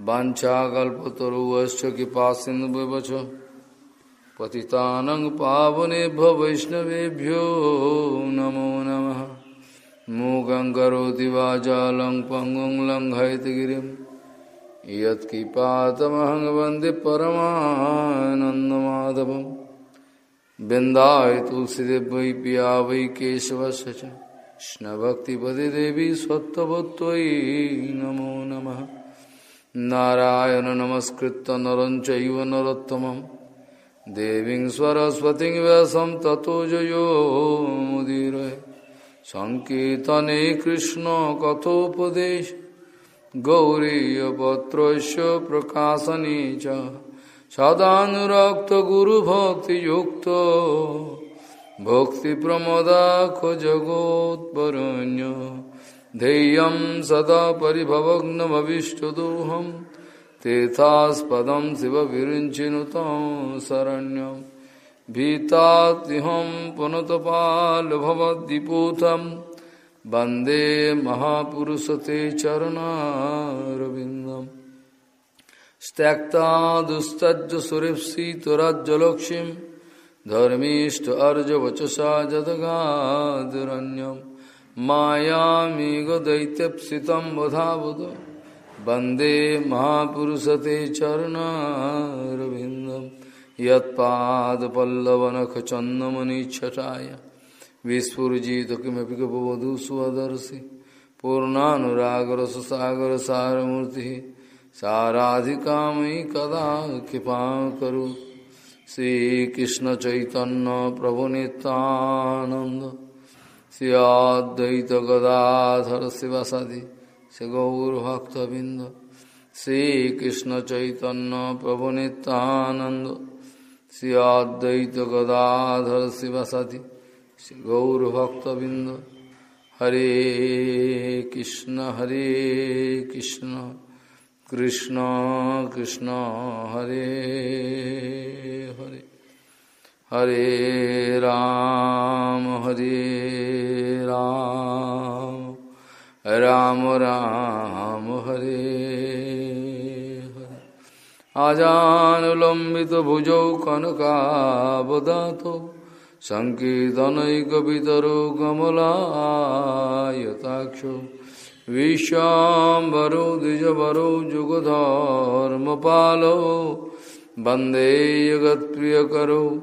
वाञ्छाकल्पतरुवश्च कृपासिन्धुवच पतितानं पावनेभ्य वैष्णवेभ्यो नमो नमः। मूगं करोति वाचालं पङ्गुं लङ्घयतगिरिं यत्किपातमहं वंदे बिन्दाय तुलसीदेव वै पिया वै केशवस्य च। कृष्णभक्तिपदे देवी स्वत्ववत्त्वयि नमो नमः। नारायण नमस्कृत नर चैव देवीं सरस्वतीं व्यासं ततो जयो मुदीरये। सङ्कीर्तने कृष्णकथोपदेश गौरीयपत्रस्य प्रकाशने च सदानुरक्तगुरुभक्तियुक्तो भक्तिप्रमदाख जगोत्परण्य ध्येयं सदा परिभवग्नमविष्टदोहं तेथास्पदं शिवविरिञ्चिनुतं शरण्यं। भीतात्यहं पुनतपालभवद्विपूतं, वंदे महापुरुष ते चरणारविन्दं। स्त्यक्ता दुस्तज्जसुरीप्सितुराज्जलक्ष्मीं धर्मीष्ट अर्जवचसा जदगादिरण्यम् माया मायामेघ दैत्यप्सितम बधावत वंदे महापुरुषते चरणारविंदम छटाया विस्फुजित स्वदर्शी पूर्णागर सुसागर सारूर्ति साराधिका मयि कदा कृपा करू श्रीकृष्ण चैतन्य प्रभु नितानंद श्रियाद्वैत गदाधर शिवसदि से गौरभक्तबिंद श्रीकृष्ण चैतन्य प्रभु नित्यानंद श्रियाद्वैत गदाधर शिवसदि से गौरभक्तबिंद हरे कृष्ण हरे कृष्ण कृष्ण कृष्ण, हरे हरे। हरे राम हरे राम। राम राम, हरे हरे। आजानुलम्बित भुजौ कनकावदातो सङ्कीर्तनैकपितरो कमलायताक्षो विश्वाम्बरो द्विजवरो जुगधर्मपालो, वंदे जगत्प्रियकरो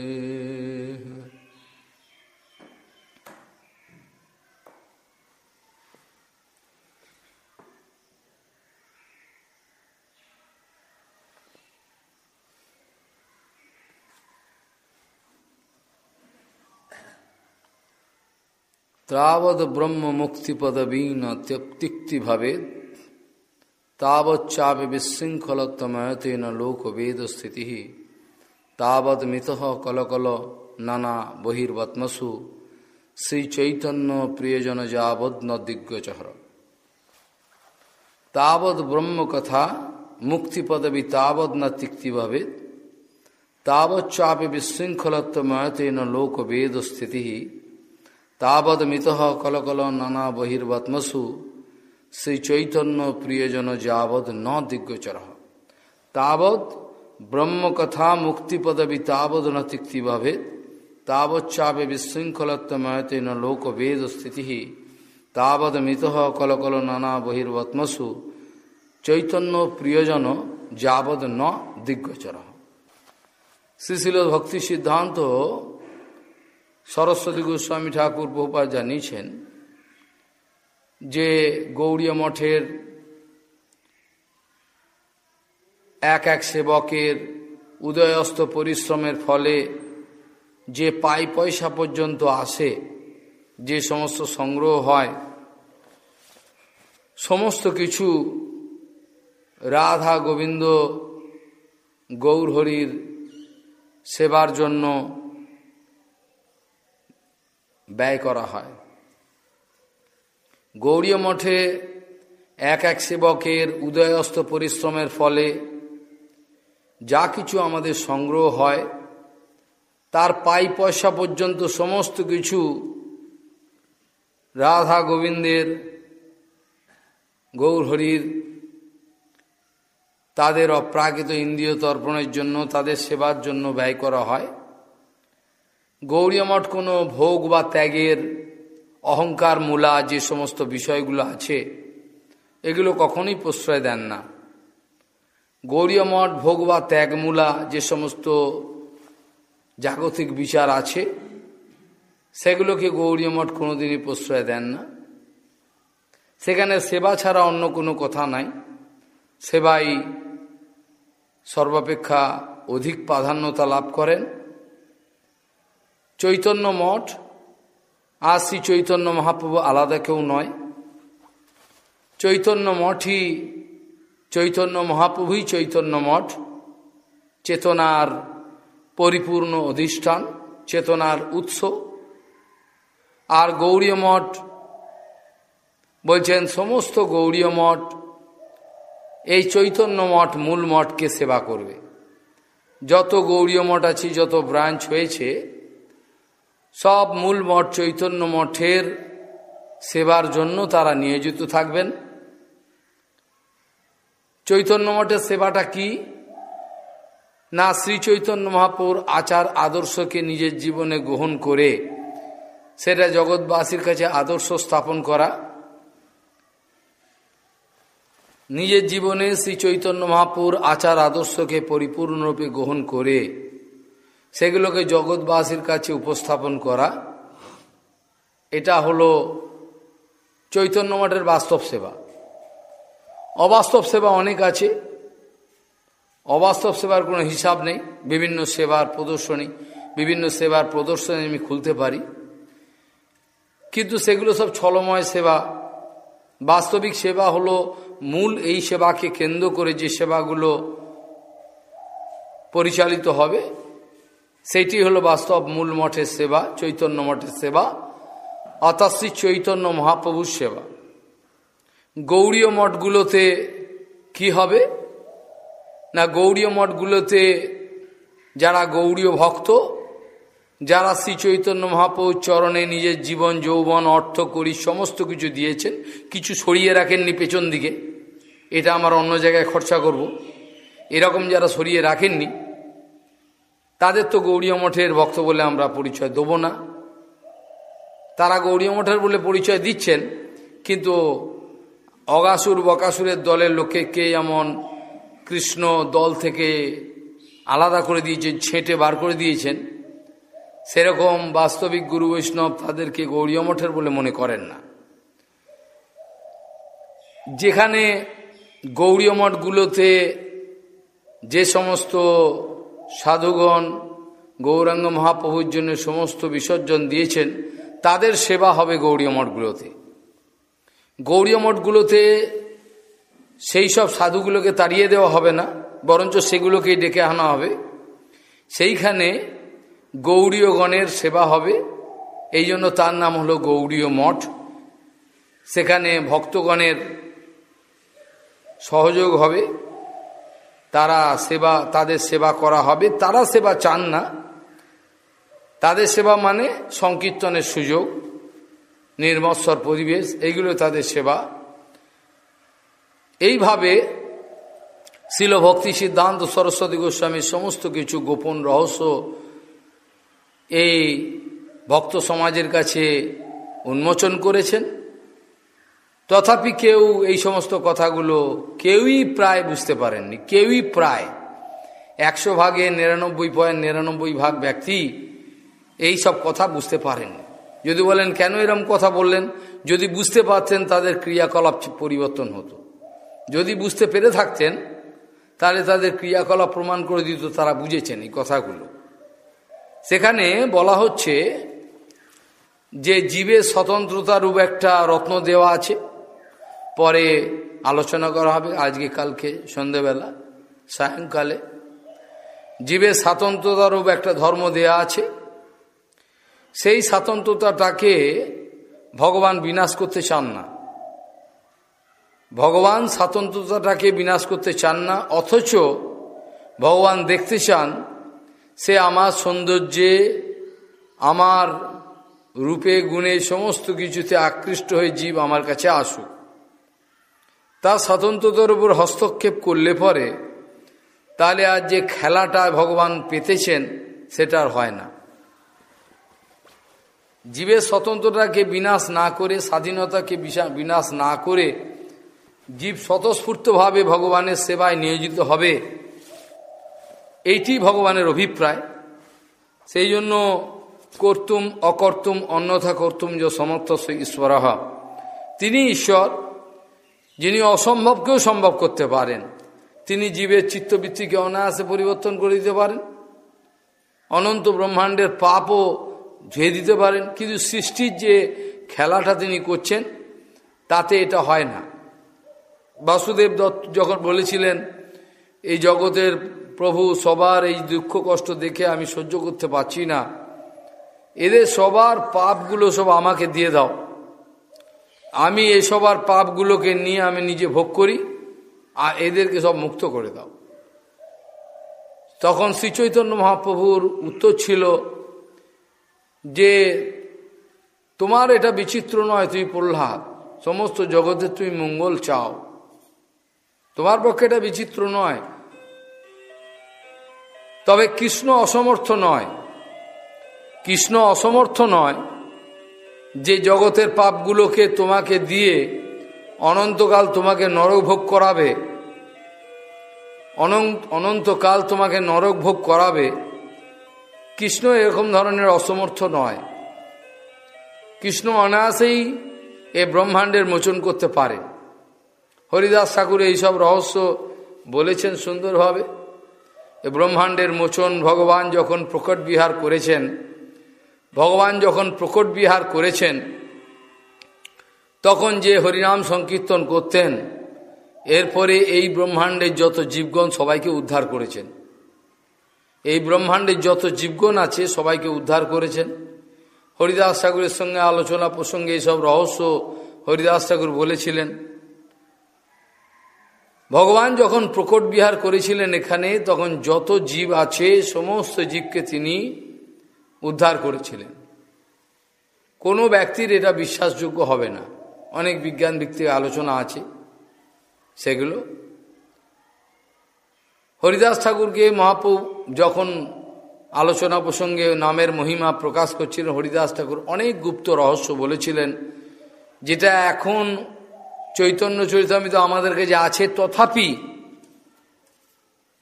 तावद ब्रह्म मुक्ति पदवी न त्यक्ति भवेद। तावच्चापि विशृंखलतमयते न लोक वेद स्थिति। तावद मित कलकल नाना बहिर्वत्मसु श्री चैतन्य प्रियजन जावद न दिग्गजहर। तावद ब्रह्म कथा मुक्ति पदवी तावद न तिक्ति भवेद तावच्चापि विशृंखलतमयते न लोक वेद स्थिति। তাবদ মিত কলকল নানা বহির্বাত্মসু। শ্রী চৈতন্য প্রিয়জন যাবদ ন দিগ্গোচর তাবৎ ব্রহ্মকথা মুক্তিপদবি তাবদ ন তিক্তি ভাবে তাবচ্চাপে বিশৃঙ্খলত্বময়তে ন লোকবেদ স্থিতি তাবদ মিত কলকল নানা বহির্বাত্মসু। চৈতন্য প্রিয়জন যাবদ ন দিগ্গোচর শ্রীশিল ভক্তি সিদ্ধান্ত সরস্বতী গোস্বামী ঠাকুর বহুপা জানিয়েছেন যে গৌড়ীয় মঠের এক এক সেবকের উদয়স্ত পরিশ্রমের ফলে যে পাই পয়সা পর্যন্ত আসে, যে সমস্ত সংগ্রহ হয়, সমস্ত কিছু রাধা গোবিন্দ গৌরহরির সেবার জন্য ব্যয় করা হয়। গৌরীয় মঠে এক এক সেবকের উদয়স্ত পরিশ্রমের ফলে যা কিছু আমাদের সংগ্রহ হয়, তার পাই পয়সা পর্যন্ত সমস্ত কিছু রাধা গোবিন্দের গৌরহরির তাদের অপ্রাকৃত ইন্দ্রিয় তর্পণের জন্য, তাদের সেবার জন্য ব্যয় করা হয়। গৌরীয় মঠ কোনো ভোগ বা ত্যাগের অহংকার, মূলা, যে সমস্ত বিষয়গুলো আছে, এগুলো কখনোই প্রশ্রয় দেন না। গৌরীয় মঠ ভোগ বা ত্যাগমূলা যে সমস্ত জাগতিক বিচার আছে, সেগুলোকে গৌরীয় মঠ কোনোদিনই প্রশ্রয় দেন না। সেখানে সেবা ছাড়া অন্য কোনো কথা নাই। সেবাই সর্বাপেক্ষা অধিক প্রাধান্যতা লাভ করেন। চৈতন্য মঠ, আর শ্রী চৈতন্য মহাপ্রভু আলাদা কেউ নয়। চৈতন্য মঠই চৈতন্য মহাপ্রভুই চৈতন্য মঠ, চেতনার পরিপূর্ণ অধিষ্ঠান, চেতনার উৎস। আর গৌরীয় মঠ বলছেন, সমস্ত গৌরীয় মঠ, এই চৈতন্য মঠ মূল মঠকে সেবা করবে। যত গৌরীয় মঠ আছে, যত ব্রাঞ্চ হয়েছে সব মূল মঠ চৈতন্য মঠের সেবার জন্য তারা নিয়োজিত থাকবেন। চৈতন্য মঠের সেবাটা কি? না, শ্রী চৈতন্য মহাপুর আচার আদর্শকে নিজের জীবনে গ্রহণ করে সেটা জগৎবাসীর কাছে আদর্শ স্থাপন করা। নিজের জীবনে শ্রী চৈতন্য মহাপুর আচার আদর্শকে পরিপূর্ণরূপে গ্রহণ করে সেগুলোকে জগৎবাসীর কাছে উপস্থাপন করা, এটা হলো চৈতন্য মঠের বাস্তব সেবা। অবাস্তব সেবা অনেক আছে, অবাস্তব সেবার কোনো হিসাব নেই, বিভিন্ন সেবার প্রদর্শনী, বিভিন্ন সেবার প্রদর্শনী আমি খুলতে পারি। কিন্তু সেগুলো সব ছলময় সেবা। বাস্তবিক সেবা হলো মূল এই সেবাকে কেন্দ্র করে যে সেবাগুলো পরিচালিত হবে সেটি হলো বাস্তব মূল মঠের সেবা, চৈতন্য মঠের সেবা অর্থাৎ শ্রী চৈতন্য মহাপ্রভুর সেবা গৌড়ীয় মঠগুলোতে কি হবে না গৌড়ীয় মঠগুলোতে যারা গৌড়ীয় ভক্ত, যারা শ্রী চৈতন্য মহাপ্রভুর চরণে নিজের জীবন, যৌবন, অর্থ করি সমস্ত কিছু দিয়েছেন, কিছু সরিয়ে রাখেননি পেছন দিকে, এটা আমার অন্য জায়গায় খরচা করব। এরকম যারা সরিয়ে রাখেননি তাদের তো গৌরীয় মঠের ভক্ত বলে আমরা পরিচয় দেব না। তারা গৌরীয় মঠের বলে পরিচয় দিচ্ছেন, কিন্তু অগাসুর বকাসুরের দলের লোককে কে এমন কৃষ্ণ দল থেকে আলাদা করে দিয়েছেন, ছেঁটে বার করে দিয়েছেন, সেরকম বাস্তবিক গুরু বৈষ্ণব তাদেরকে গৌরীয় মঠের বলে মনে করেন না। যেখানে গৌরীয় মঠগুলোতে যে সমস্ত সাধুগণ, গৌরাঙ্গ মহাপ্রভুর জন্য সমস্ত বিসর্জন দিয়েছেন, তাদের সেবা হবে গৌরীয় মঠগুলোতে। গৌরীয় মঠগুলোতে সেই সব সাধুগুলোকে তাড়িয়ে দেওয়া হবে না, বরঞ্চ সেগুলোকেই ডেকে আনা হবে। সেইখানে গৌরীয়গণের সেবা হবে, এই জন্য তার নাম হলো গৌরীয় মঠ। সেখানে ভক্তগণের সহযোগ হবে। তারা সেবা, তাদের সেবা করা হবে, তারা সেবা চান না। তাদের সেবা মানে সংকীর্তনের সুযোগ, নির্মৎসর পরিবেশ এইগুলো তাদের সেবা। এইভাবে শিল ভক্তি সিদ্ধান্ত, সরস্বতী গোস্বামীর সমস্ত কিছু গোপন রহস্য এই ভক্ত সমাজের কাছে উন্মোচন করেছেন। তথাপি কেউ এই সমস্ত কথাগুলো কেউই প্রায় বুঝতে পারেননি, কেউই প্রায়। একশো ভাগে নিরানব্বই পয়েন্ট নিরানব্বই ভাগ ব্যক্তি এই সব কথা বুঝতে পারেননি। যদি বলেন, কেন এরম কথা বললেন? যদি বুঝতে পারতেন, তাদের ক্রিয়াকলাপ পরিবর্তন হতো। যদি বুঝতে পেরে থাকতেন, তাহলে তাদের ক্রিয়াকলাপ প্রমাণ করে দিত, তারা বুঝেছেন এই কথাগুলো। সেখানে বলা হচ্ছে যে জীবের স্বতন্ত্রতারূপ একটা রত্ন দেওয়া আছে। পরে আলোচনা করা হবে। আজকে, কালকে, সন্ধেবেলা, সায়ংকালে। জীবের স্বাতন্ত্রতারূপ একটা ধর্ম দেয়া আছে। সেই স্বাতন্ত্রতাটাকে ভগবান বিনাশ করতে চান না। ভগবান স্বাতন্ত্রতাটাকে বিনাশ করতে চান না, অথচ ভগবান দেখতে চান, সে আমার সৌন্দর্যে, আমার রূপে, গুণে, সমস্ত কিছুতে আকৃষ্ট হয়ে জীব আমার কাছে আসুক। তার স্বতন্ত্রতার উপর হস্তক্ষেপ করলে পরে, তাহলে আর যে খেলাটা ভগবান পেতেছেন, সেটা আর হয় না। জীবের স্বতন্ত্রতাকে বিনাশ না করে, স্বাধীনতাকে বিনাশ না করে জীব স্বতঃস্ফূর্তভাবে ভগবানের সেবায় নিয়োজিত হবে, এইটি ভগবানের অভিপ্রায়। সেই জন্য কর্তুম অকর্তুম অন্যথা কর্তুম যে সমর্থ ঈশ্বর। তিনি ঈশ্বর যিনি অসম্ভবকেও সম্ভব করতে পারেন, তিনি জীবের চিত্তবৃত্তিকে অনায়াসে পরিবর্তন করে দিতে পারেন, অনন্ত ব্রহ্মাণ্ডের পাপও ধুয়ে দিতে পারেন, কিন্তু সৃষ্টির যে খেলাটা তিনি করছেন, তাতে এটা হয় না। বাসুদেব দত্ত যখন বলেছিলেন, এই জগতের প্রভু সবার এই দুঃখ কষ্ট দেখে আমি সহ্য করতে পারছি না, এদের সবার পাপগুলো সব আমাকে দিয়ে দাও। আমি এসব আর পাপগুলোকে নিয়ে আমি নিজে ভোগ করি, আর এদেরকে সব মুক্ত করে দাও। তখন শ্রী চৈতন্য মহাপ্রভুর উত্তর ছিল যে, তোমার এটা বিচিত্র নয় তুমি প্রহ্লাদ, সমস্ত জগতে তুমি মঙ্গল চাও। তোমার পক্ষে এটা বিচিত্র নয়। তবে কৃষ্ণ অসমর্থ নয়। কৃষ্ণ অসমর্থ নয়। যে জগতের পাপগুলোকে তোমাকে দিয়ে অনন্তকাল তোমাকে নরক ভোগ করাবে অনন্তকাল তোমাকে নরক ভোগ করাবে, কৃষ্ণ এরকম ধরনের অসমর্থ নয়। কৃষ্ণ অনায়াসেই এ ব্রহ্মাণ্ডের মোচন করতে পারে। হরিদাস ঠাকুর এইসব রহস্য বলেছেন সুন্দরভাবে। এ ব্রহ্মাণ্ডের মোচন ভগবান যখন প্রকট বিহার করেছেন ভগবান যখন প্রকট বিহার করেছেন, তখন যে হরিনাম সংকীর্তন করতেন, এরপরে এই ব্রহ্মাণ্ডের যত জীবগণ সবাইকে উদ্ধার করেছেন। এই ব্রহ্মাণ্ডের যত জীবগণ আছে সবাইকে উদ্ধার করেছেন। হরিদাস ঠাকুরের সঙ্গে আলোচনা প্রসঙ্গে এইসব রহস্য হরিদাস ঠাকুর বলেছিলেন। ভগবান যখন প্রকট বিহার করেছিলেন এখানে, তখন যত জীব আছে, সমস্ত জীবকে তিনি উদ্ধার করেছিলেন। কোনো ব্যক্তির এটা বিশ্বাসযোগ্য হবে না। অনেক বিজ্ঞান ভিত্তিক আলোচনা আছে সেগুলো। হরিদাস ঠাকুরকে মহাপ্রভু যখন আলোচনা প্রসঙ্গে নামের মহিমা প্রকাশ করছিলেন হরিদাস ঠাকুর অনেক গুপ্ত রহস্য বলেছিলেন, যেটা এখন চৈতন্য চরিতামিত আমাদের কাছে আছে, তথাপি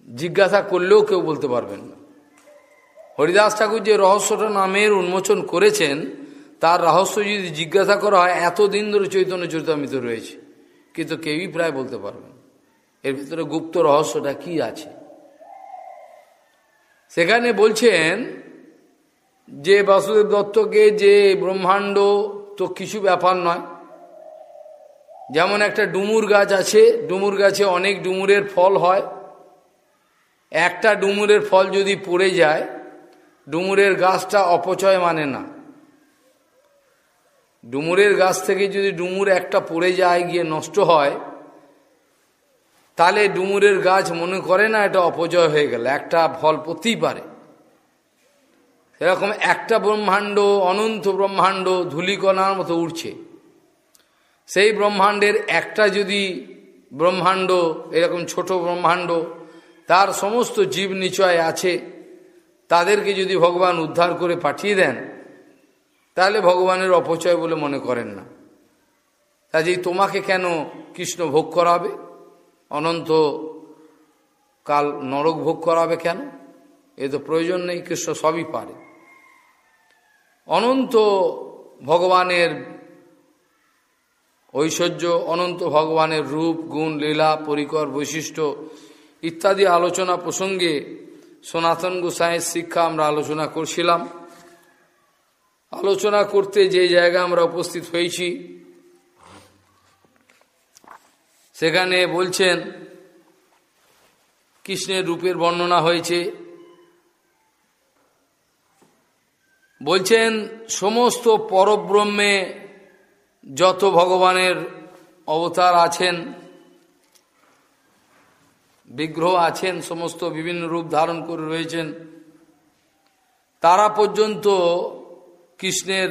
জিজ্ঞাসা করলেও কেউ বলতে পারবেন না। হরিদাস ঠাকুর যে রহস্যটা নামের উন্মোচন করেছেন, তার রহস্য যদি জিজ্ঞাসা করা হয়, এতদিন ধরে চৈতন্য চরিতামিত রয়েছে। কিন্তু কেউই প্রায় বলতে পারবেন এর ভিতরে গুপ্ত রহস্যটা কি আছে? সেখানে বলছেন যে বাসুদেব দত্তকে যে ব্রহ্মাণ্ড তো কিছু ব্যাপার নয়। যেমন একটা ডুমুর গাছ আছে, ডুমুর গাছে অনেক ডুমুরের ফল হয়। একটা ডুমুরের ফল যদি পড়ে যায় ডুমুরের গাছটা অপচয় মানে না। ডুমুরের গাছ থেকে যদি ডুমুর একটা পড়ে যায়, গিয়ে নষ্ট হয়, তাহলে ডুমুরের গাছ মনে করে না এটা অপচয় হয়ে গেল, একটা ফল পড়তেই পারে। এরকম একটা ব্রহ্মাণ্ড, অনন্ত ব্রহ্মাণ্ড ধুলিকণার মতো উঠছে সেই ব্রহ্মাণ্ডের একটা যদি ব্রহ্মাণ্ড, এরকম ছোট ব্রহ্মাণ্ড, তার সমস্ত জীব নিচয় আছে তাদেরকে যদি ভগবান উদ্ধার করে পাঠিয়ে দেন, তাহলে ভগবানের অপচয় বলে মনে করেন না। কাজেই তোমাকে কেন কৃষ্ণ ভোগ করাবে? অনন্ত কাল নরক ভোগ করাবে কেন? এ তো প্রয়োজন নেই, কৃষ্ণ সবই পারে। অনন্ত ভগবানের ঐশ্বর্য, অনন্ত ভগবানের রূপ, গুণ, লীলা, পরিকর, বৈশিষ্ট্য ইত্যাদি আলোচনা প্রসঙ্গে সনাতন গোসাইয়ের শিক্ষা আমরা আলোচনা করছিলাম। আলোচনা করতে যে জায়গায় আমরা উপস্থিত হয়েছি, সেখানে বলছেন, কৃষ্ণের রূপের বর্ণনা হয়েছে। বলছেন, সমস্ত পরব্রহ্মে যত ভগবানের অবতার আছেন বিগ্রহ আছেন, সমস্ত বিভিন্ন রূপ ধারণ করে রয়েছেন। তারা পর্যন্ত কৃষ্ণের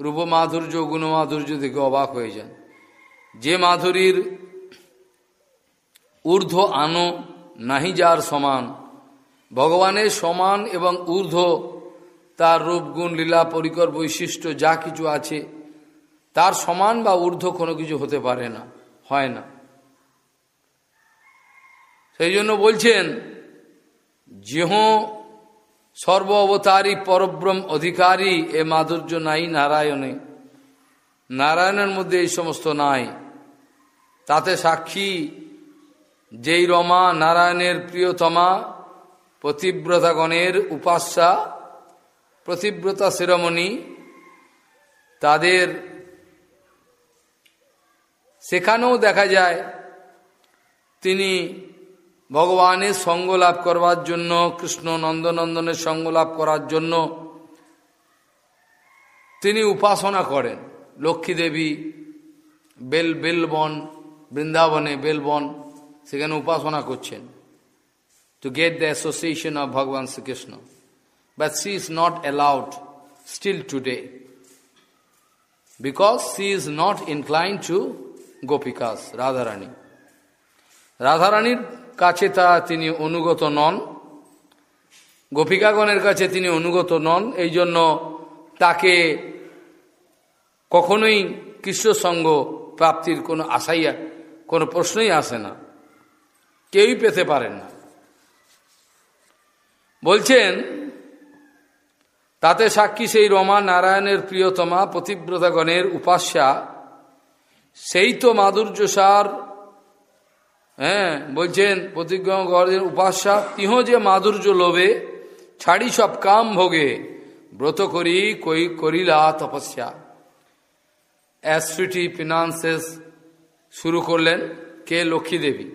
রূপমাধুর্য, গুণমাধুর্য থেকে অবাক হয়ে যান। যে মাধুরীর ঊর্ধ্ব আনো নাহি যার সমান, ভগবানের সমান এবং ঊর্ধ্ব তার রূপ, গুণ, লীলা, পরিকর, বৈশিষ্ট্য, যা কিছু আছে, তার সমান বা ঊর্ধ্ব কোনো কিছু হতে পারে না, হয় না। সেই জন্য বলছেন যেহ সর্ব অবতারী পরব্রহ্ম অধিকারী এ মাধুর্য নাই, নারায়ণে। নারায়ণের মধ্যে এই সমস্ত নাই। তাতে সাক্ষী যেই রমা নারায়ণের প্রিয়তমা, পতিব্রতাগণের উপাস্যা প্রতিব্রতা শিরোমণি তাদের সেখানেও দেখা যায়, তিনি ভগবানের সঙ্গ লাভ করবার জন্য, কৃষ্ণ নন্দনন্দনের সঙ্গ লাভ করার জন্য তিনি উপাসনা করেন। লক্ষ্মী দেবী, বেল, বেলবন, বৃন্দাবনে বেলবন, সেখানে উপাসনা করছেন। To get the association of ভগবান Shrikrishna. But she is not allowed still today because she is not incline to গোপিকাস Radharani রাধারানীর কাছে তা তিনি অনুগত নন। গোপিকাগণের কাছে তিনি অনুগত নন। এই জন্য তাকে কখনোই কৃষ্ণ সঙ্গ প্রাপ্তির কোনো আশাই, কোনো প্রশ্নই আসে না। কেউই পেতে পারেন না। বলছেন, তাতে সাক্ষী সেই রমা নারায়ণের প্রিয়তমা পতিব্রতাগণের উপাস্যা, সেই তো মাধুর্যসার হ্যাঁ বলছেন প্রতিজ্ঞা গর্জের উপাস্যা, তিহ যে মাধুর্য লোভে, ছাড়ি সব কাম ভোগে, ব্রত করি, কই করিলা তপস্যা। অ্যাসফিটি ফিনান্সেস শুরু করলেন কে লক্ষ্মী দেবী।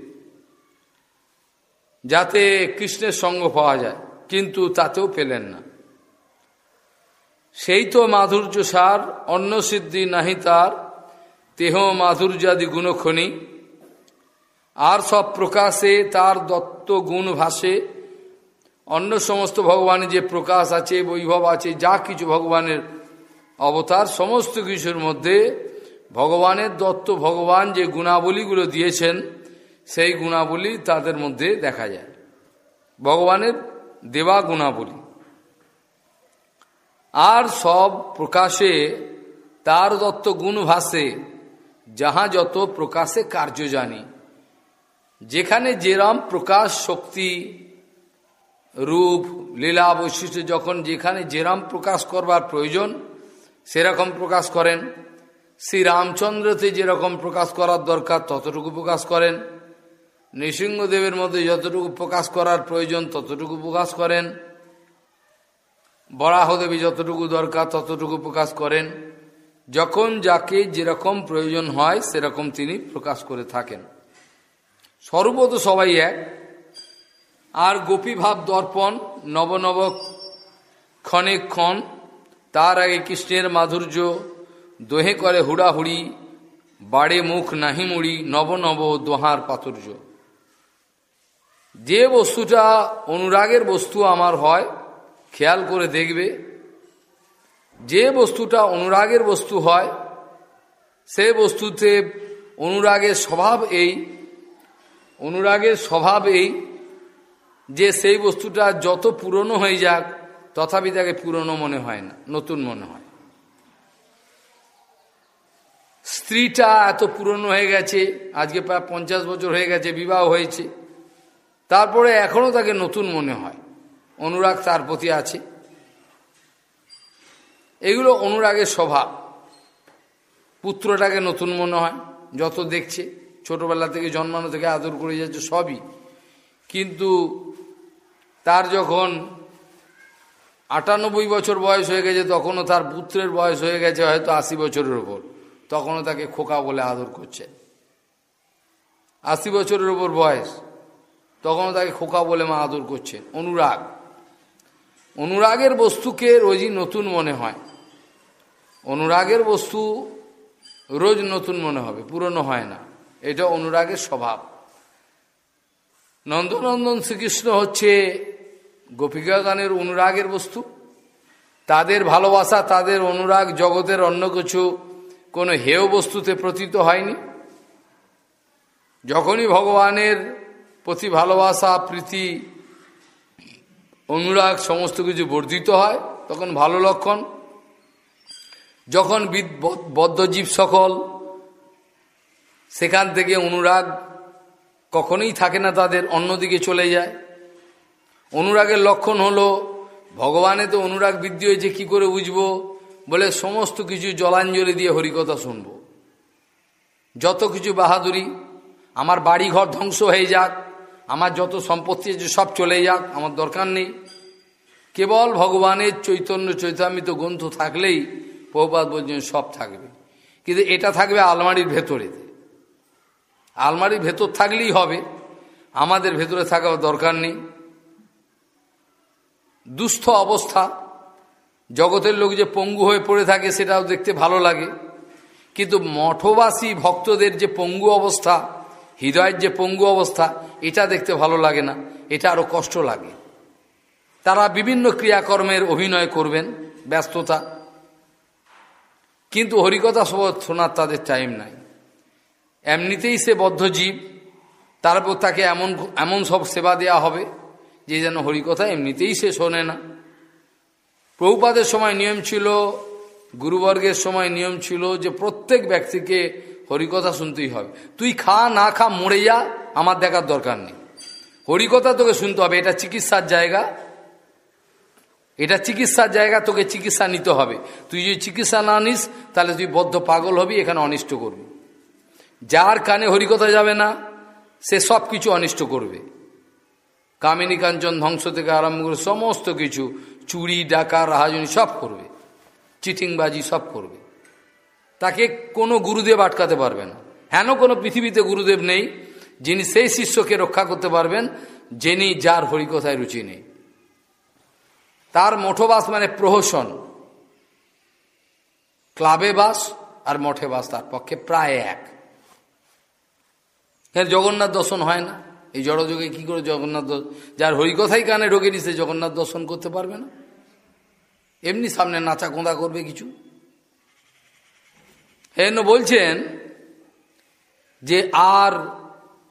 যাতে কৃষ্ণের সঙ্গ পাওয়া যায়, কিন্তু তাতেও পেলেন না। সেই তো মাধুর্য সার অন্ন সিদ্ধি নাহি তার, তেহ মাধুর্যাদি গুণখনি আর সব প্রকাশে তার দত্ত গুণ ভাসে। অন্য সমস্ত ভগবানের যে প্রকাশ আছে, বৈভব আছে, যা কিছু ভগবানের অবতার, সমস্ত কিছুর মধ্যে ভগবানের দত্ত ভগবান যে গুণাবলীগুলো দিয়েছেন, সেই গুণাবলী তাদের মধ্যে দেখা যায়। ভগবানের দেবা গুণাবলী। আর সব প্রকাশে তার দত্ত গুণ ভাসে, যাহা যত প্রকাশে কার্য জানি। যেখানে যেরাম প্রকাশ শক্তি, রূপ, লীলা বৈশিষ্ট্য, যখন যেখানে যেরাম প্রকাশ করবার প্রয়োজন, সেরকম প্রকাশ করেন। শ্রী রামচন্দ্রতে যেরকম প্রকাশ করার দরকার, ততটুকু প্রকাশ করেন। নৃসিংহদেবের মধ্যে যতটুকু প্রকাশ করার প্রয়োজন, ততটুকু প্রকাশ করেন। বরাহদেবী যতটুকু দরকার, ততটুকু প্রকাশ করেন। যখন যাকে যেরকম প্রয়োজন হয়, সেরকম তিনি প্রকাশ করে থাকেন। সর্বত সবাই এক। আর গোপীভাব দর্পণ নবনব ক্ষণে ক্ষণ। তার আগে কৃষ্ণের মাধুর্য, দোহে করে হুড়াহুড়ি, বাড়ে মুখ নাহি মুড়ি, নব নব দোহার পাতুর্য যে বস্তুটা অনুরাগের বস্তু আমার হয়, খেয়াল করে দেখবে। যে বস্তুটা অনুরাগের বস্তু হয়, সে বস্তুতে অনুরাগের স্বভাব এই অনুরাগের স্বভাব এই যে সেই বস্তুটা যত পুরনো হয়ে যাক, তথাপি তাকে পুরনো মনে হয় না, নতুন মনে হয়। স্ত্রীটা এত পুরনো হয়ে গেছে, আজকে প্রায় পঞ্চাশ বছর হয়ে গেছে, বিবাহ হয়েছে, তারপরে এখনও তাকে নতুন মনে হয়। অনুরাগ তার প্রতি আছে। এগুলো অনুরাগের স্বভাব। পুত্রটাকে নতুন মনে হয়, যত দেখছে। ছোটবেলা থেকে জন্মানো থেকে আদর করে যাচ্ছে সবই। কিন্তু তার যখন আটানব্বই বছর বয়স হয়ে গেছে, তখনও তার পুত্রের বয়স হয়ে গেছে হয়তো আশি বছরের ওপর। তখনও তাকে খোকা বলে আদর করছে। আশি বছরের ওপর বয়স, তখনও তাকে খোকা বলে মা আদর করছে। অনুরাগ। অনুরাগের বস্তুকে রোজই নতুন মনে হয়। অনুরাগের বস্তু রোজ নতুন মনে হবে, পুরনো হয় না। এটা অনুরাগের স্বভাব। নন্দনন্দন শ্রীকৃষ্ণ হচ্ছে গোপিকা গানের অনুরাগের বস্তু। তাদের ভালোবাসা, তাদের অনুরাগ জগতের অন্য কিছু, কোনো হেয় বস্তুতে প্রতীত হয়নি। যখনই ভগবানের প্রতি ভালোবাসা, প্রীতি, অনুরাগ সমস্ত কিছু বর্ধিত হয়, তখন ভালো লক্ষণ। যখন বদ্ধজীব সকল সেখান থেকে অনুরাগ কখনোই থাকে না তাদের, অন্যদিকে চলে যায়। অনুরাগের লক্ষণ হলো, ভগবানে তো অনুরাগ বৃদ্ধি হয়েছে, কি করে বুঝব? বলে সমস্ত কিছু জলাঞ্জলি দিয়ে হরিকথা শুনব। যত কিছু বাহাদুরি, আমার বাড়ি ঘর ধ্বংস হয়ে যাক, আমার যত সম্পত্তি আছে সব চলে যাক, আমার দরকার নেই। কেবল ভগবানের চৈতন্য চৈতামিত গ্রন্থ থাকলেই প্রপাত বলছেন সব থাকবে। কিন্তু এটা থাকবে আলমারির ভেতরেতে। আলমারির ভেতর থাকলেই হবে। আমাদের ভেতরে থাকার দরকার নেই। দুস্থ অবস্থা। জগতের লোক যে পঙ্গু হয়ে পড়ে থাকে, সেটাও দেখতে ভালো লাগে। কিন্তু মঠবাসী ভক্তদের যে পঙ্গু অবস্থা, হৃদয়ের যে পঙ্গু অবস্থা, এটা দেখতে ভালো লাগে না। এটা আরও কষ্ট লাগে। তারা বিভিন্ন ক্রিয়াকর্মের অভিনয় করবেন, ব্যস্ততা। কিন্তু হরিকথা শোনার তাদের টাইম নাই। এমনিতেই সে বদ্ধজীব তারপর তাকে এমন এমন সব সেবা দেয়া হবে যে যেন হরিকথা এমনিতেই সে শোনে না। প্রভুপাদের সময় নিয়ম ছিল, গুরুবর্গের সময় নিয়ম ছিল যে প্রত্যেক ব্যক্তিকে হরিকথা শুনতেই হবে। তুই খা, না খা, মরে যা, আমার দেখার দরকার নেই। হরিকথা তোকে শুনতে হবে, এটা চিকিৎসার জায়গা। এটা চিকিৎসার জায়গা, তোকে চিকিৎসা নিতে হবে। তুই যদি চিকিৎসা না নিস, তাহলে তুই বদ্ধ পাগল হবি, এখানে অনিষ্ট করবি। যার কানে হরিকথা যাবে না, সে সব কিছু অনিষ্ট করবে। কামিনী কাঞ্চন ধ্বংস থেকে আরম্ভ করে সমস্ত কিছু, চুরি ডাকা রাহাজনী সব করবে। চিটিংবাজি সব করবে। তাকে কোনো গুরুদেব আটকাতে পারবে না। হেন কোনো পৃথিবীতে গুরুদেব নেই, যিনি সেই শিষ্যকে রক্ষা করতে পারবেন, যিনি যার হরিকথায় রুচি নেই। তার মঠবাস মানে প্রহসন। ক্লাবে বাস আর মঠে বাস তার পক্ষে প্রায় এক। জগন্নাথ দর্শন হয় না। এই জড়যোগে কি করে জগন্নাথ যার হরিকথাই কানে ঢোকে নিছে জগন্নাথ দর্শন করতে পারবে না। এমনি সামনে নাচা কোঁদা করবে কিছু। হেন বলছেন যে আর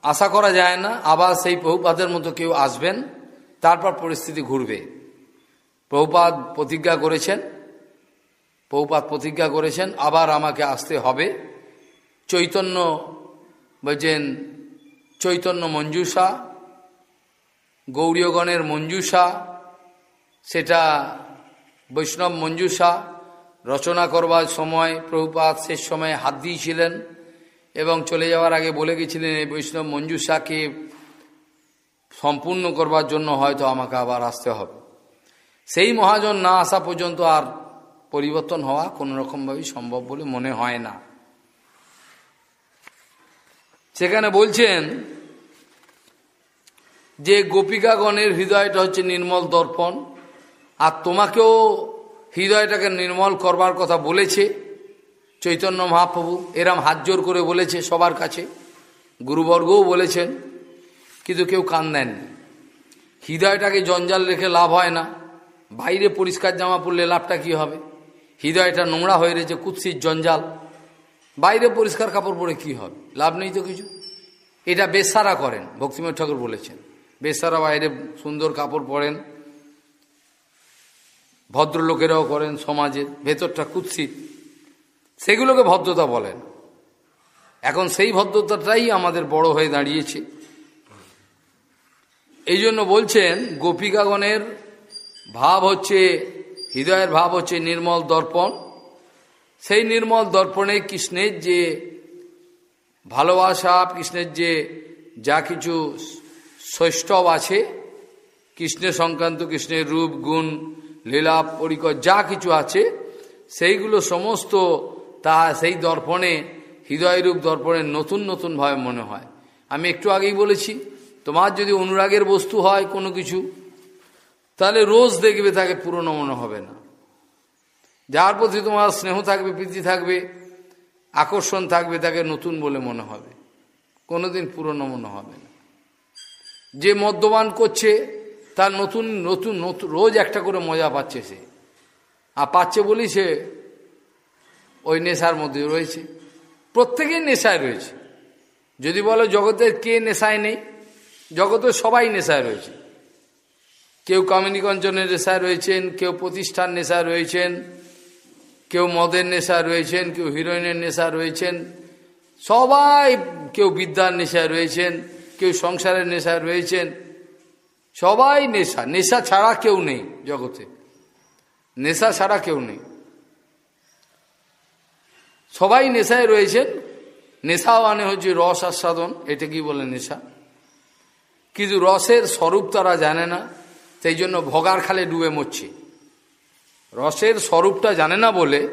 আশা করা যায় না, আবার সেই প্রভুপাদের মতো কেউ আসবেন, তারপর পরিস্থিতি ঘুরবে। প্রভুপাদ প্রতিজ্ঞা করেছেন প্রভুপাত প্রতিজ্ঞা করেছেন, আবার আমাকে আসতে হবে। চৈতন্য বলছেন চৈতন্য মঞ্জুষা, গৌরীয়গণের মঞ্জুষা, সেটা বৈষ্ণব মঞ্জুষা, রচনা করবার সময় প্রভুপাত শেষ সময়ে হাত দিয়েছিলেন এবং চলে যাওয়ার আগে বলে গেছিলেন, এই বৈষ্ণব মঞ্জুষাকে সম্পূর্ণ করবার জন্য হয়তো আমাকে আবার আসতে হবে। সেই মহাজন না আসা পর্যন্ত আর পরিবর্তন হওয়া কোনো রকমভাবেই সম্ভব বলে মনে হয় না। সেখানে বলছেন যে গোপিকাগণের হৃদয়টা হচ্ছে নির্মল দর্পণ, আর তোমাকেও হৃদয়টাকে নির্মল করবার কথা বলেছে চৈতন্য মহাপ্রভু। এরম হাত জোর করে বলেছে সবার কাছে। গুরুবর্গও বলেছেন, কিন্তু কেউ কান দেননি। হৃদয়টাকে জঞ্জাল রেখে লাভ হয় না। বাইরে পরিষ্কার জামা পরলে লাভটা কি হবে? হৃদয়টা নোংরা হয়ে রয়েছে কুৎসির জঞ্জাল। বাইরে পরিষ্কার কাপড় পরে কি হবে? লাভ নেই তো কিছু? এটা বেসারা করেন ভক্তিময় ঠাকুর বলেছেন। বেসারা বাইরে সুন্দর কাপড় পরেন, ভদ্রলোকেরাও করেন সমাজের, ভেতরটা কুৎসিত। সেগুলোকে ভদ্রতা বলেন। এখন সেই ভদ্রতাটাই আমাদের বড় হয়ে দাঁড়িয়েছে। এই জন্য বলছেন, গোপিকাগণের ভাব হচ্ছে, হৃদয়ের ভাব হচ্ছে নির্মল দর্পণ। সেই নির্মল দর্পণে কৃষ্ণের যে ভালোবাসা, কৃষ্ণের যে যা কিছু শৈষ্ঠব আছে, কৃষ্ণের সংক্রান্ত, কৃষ্ণের রূপ, গুণ, লীলা, পরিকর যা কিছু আছে, সেইগুলো সমস্ত তা সেই দর্পণে, হৃদয়রূপ দর্পণে নতুন নতুনভাবে মনে হয়। আমি একটু আগেই বলেছি, তোমার যদি অনুরাগের বস্তু হয় কোনো কিছু, তাহলে রোজ দেখবে তাকে পুরনো মনে হবে না। যার প্রতি তোমার স্নেহ থাকবে, প্রীতি থাকবে, আকর্ষণ থাকবে, তাকে নতুন বলে মনে হবে। কোনোদিন পুরনো মনে হবে না। যে মদ্যপান করছে, তার নতুন নতুন নতুন, রোজ একটা করে মজা পাচ্ছে সে। আর পাচ্ছে বলি সে ওই নেশার মধ্যে রয়েছে। প্রত্যেকেই নেশায় রয়েছে। যদি বলো জগতের কে নেশায় নেই জগতের সবাই নেশায় রয়েছে। কেউ কামিনী কঞ্চনের নেশায় রয়েছেন, কেউ প্রতিষ্ঠান নেশায় রয়েছেন কেউ মদের নেশা রয়েছেন, কেউ হিরোইনের নেশা রয়েছেন, সবাই কেউ বিদ্যার নেশায় রয়েছেন, কেউ সংসারের নেশায় রয়েছেন, সবাই নেশা। নেশা ছাড়া কেউ নেই জগতে। নেশা ছাড়া কেউ নেই। সবাই নেশায় রয়েছেন। নেশা মানে হচ্ছে রস আস্বাদন এটা কি বলে নেশা। কিন্তু রসের স্বরূপ তারা জানে না, সেই জন্য ভগার খালে ডুবে মরছে। রসের স্বরূপটা জানে না বলে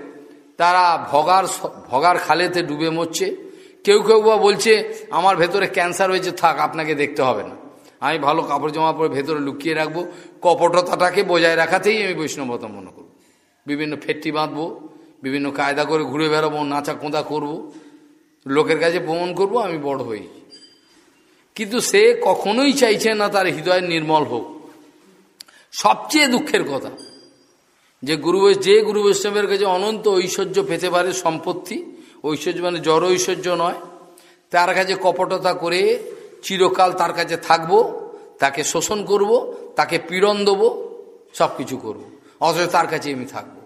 তারা ভগার ভগার খালেতে ডুবে মরছে। কেউ কেউ বা বলছে, আমার ভেতরে ক্যান্সার হয়েছে, থাক, আপনাকে দেখতে হবে না। আমি ভালো কাপড় জামা পরে ভেতরে লুকিয়ে রাখব। কপটতাটাকে বজায় রাখাতেই আমি বৈষ্ণবতা মনে করব। বিভিন্ন ফেটটি বাঁধবো, বিভিন্ন কায়দা করে ঘুরে বেড়াবো, নাচা কোঁদা করব। লোকের কাছে প্রমাণ করব, আমি বড় হই। কিন্তু সে কখনোই চাইছে না তার হৃদয় নির্মল হোক। সবচেয়ে দুঃখের কথা যে গুরু যে গুরু বৈষ্ণবের কাছে অনন্ত ঐশ্বর্য পেতে পারে সম্পত্তি, ঐশ্বর্য মানে জড় ঐশ্বর্য নয়, তার কাছে কপটতা করে চিরকাল তার কাছে থাকব, তাকে শোষণ করব, তাকে পীড়ন দেব সব কিছু করব। অথচ তার কাছে আমি থাকব।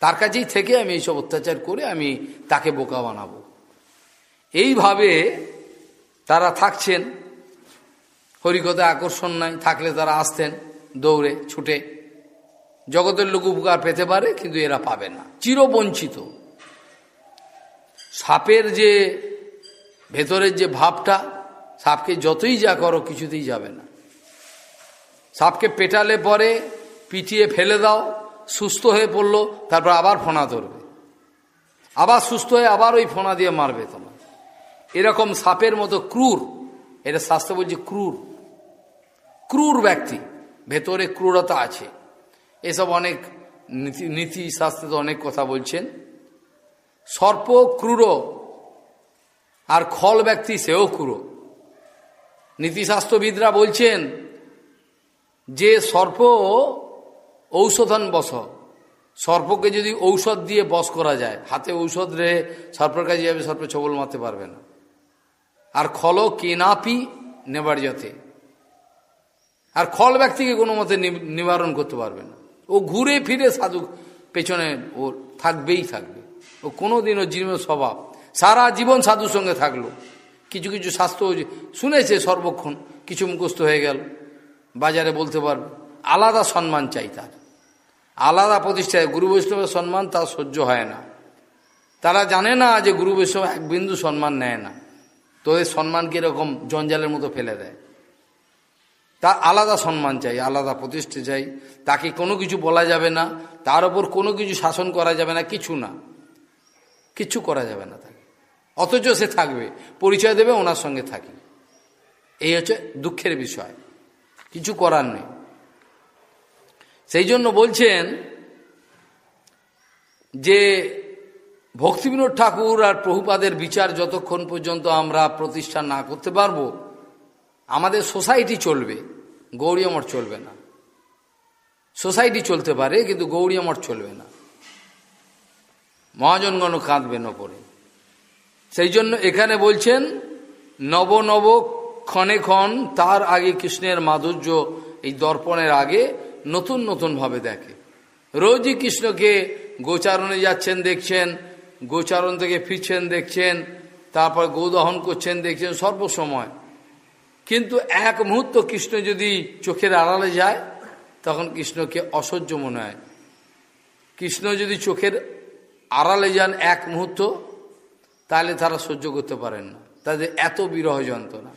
তার কাছেই থেকে আমি এইসব অত্যাচার করে আমি তাকে বোকা বানাবো। এইভাবে তারা থাকছেন। হরিকথা আকর্ষণ নাই, থাকলে তারা আসতেন দৌড়ে, ছুটে। জগতের লোক উপকার পেতে পারে, কিন্তু এরা পাবে না। চিরবঞ্চিত। সাপের যে ভেতরের যে ভাবটা, সাপকে যতই যা করো, কিছুতেই যাবে না। সাপকে পেটালে পরে পিটিয়ে ফেলে দাও, সুস্থ হয়ে পড়ল, তারপর আবার ফোনা ধরবে। আবার সুস্থ হয়ে আবার ওই ফোনা দিয়ে মারবে তোমার। এরকম সাপের মতো ক্রুর, এটা শাস্ত্র বলছে ক্রুর। ক্রুর ব্যক্তি, ভেতরে ক্রূরতা আছে। এসব অনেক নীতি নীতি শাস্ত্রে তো অনেক কথা বলছেন। সর্প ক্রূর আর খল ব্যক্তি সেও ক্রূর। নীতিশাস্ত্রবিদরা বলছেন যে সর্প ঔষধন বস সর্পকে যদি ঔষধ দিয়ে বস করা যায়, হাতে ঔষধ রে সর্পের কাছে যাবে, সর্প ছবল মারতে পারবে না। আর খল কেনাপি নেবার যাতে। আর খল ব্যক্তিকে কোনো মতে নিবারণ করতে পারবে না। ও ঘুরে ফিরে সাধু, পেছনে ও থাকবেই থাকবে। ও কোনো দিন ও জীবনের স্বভাব। সারা জীবন সাধুর সঙ্গে থাকল। কিছু কিছু স্বাস্থ্য শুনেছে সর্বক্ষণ, কিছু মুখস্থ হয়ে গেল। বাজারে বলতে পারবে, আলাদা সম্মান চাই তার। আলাদা প্রতিষ্ঠায় গুরু বৈষ্ণবের সম্মান তার সহ্য হয় না। তারা জানে না যে গুরু বৈষ্ণব এক বিন্দু সম্মান নেয় না। তোদের সম্মান কীরকম জঞ্জালের মতো ফেলে দেয়। তার আলাদা সম্মান চাই, আলাদা প্রতিষ্ঠা চাই। তাকে কোনো কিছু বলা যাবে না, তার ওপর কোনো কিছু শাসন করা যাবে না, কিছু না। কিছু করা যাবে না তাকে। অথচ সে থাকবে, পরিচয় দেবে, ওনার সঙ্গে থাকি। এই হচ্ছে দুঃখের বিষয়। কিছু করার নেই। সেই জন্য বলছেন যে, ভক্তিবিনোদ ঠাকুর আর প্রভুপাদের বিচার যতক্ষণ পর্যন্ত আমরা প্রতিষ্ঠা না করতে পারব, আমাদের সোসাইটি চলবে। গৌরীয় মঠ চলবে না। সোসাইটি চলতে পারে, কিন্তু গৌরীয় মঠ চলবে না। মহাজনগণ কাঁদবেন ওপরে সেই জন্য এখানে বলছেন, নব নব ক্ষণে ক্ষণ তার আগে কৃষ্ণের মাধুর্য এই দর্পণের আগে নতুন নতুনভাবে দেখে। রোজই কৃষ্ণকে গোচারণে যাচ্ছেন, দেখছেন, গোচারণ থেকে ফিরছেন, দেখছেন, তারপর গোদহন করছেন, দেখছেন, সর্বসময় কিন্তু এক মুহূর্ত কৃষ্ণ যদি চোখের আড়ালে যায়, তখন কৃষ্ণকে অসহ্য মনে হয়। কৃষ্ণ যদি চোখের আড়ালে যান এক মুহূর্ত, তাহলে তারা সহ্য করতে পারেন না। তাদের এত বিরহ যন্ত্রণা।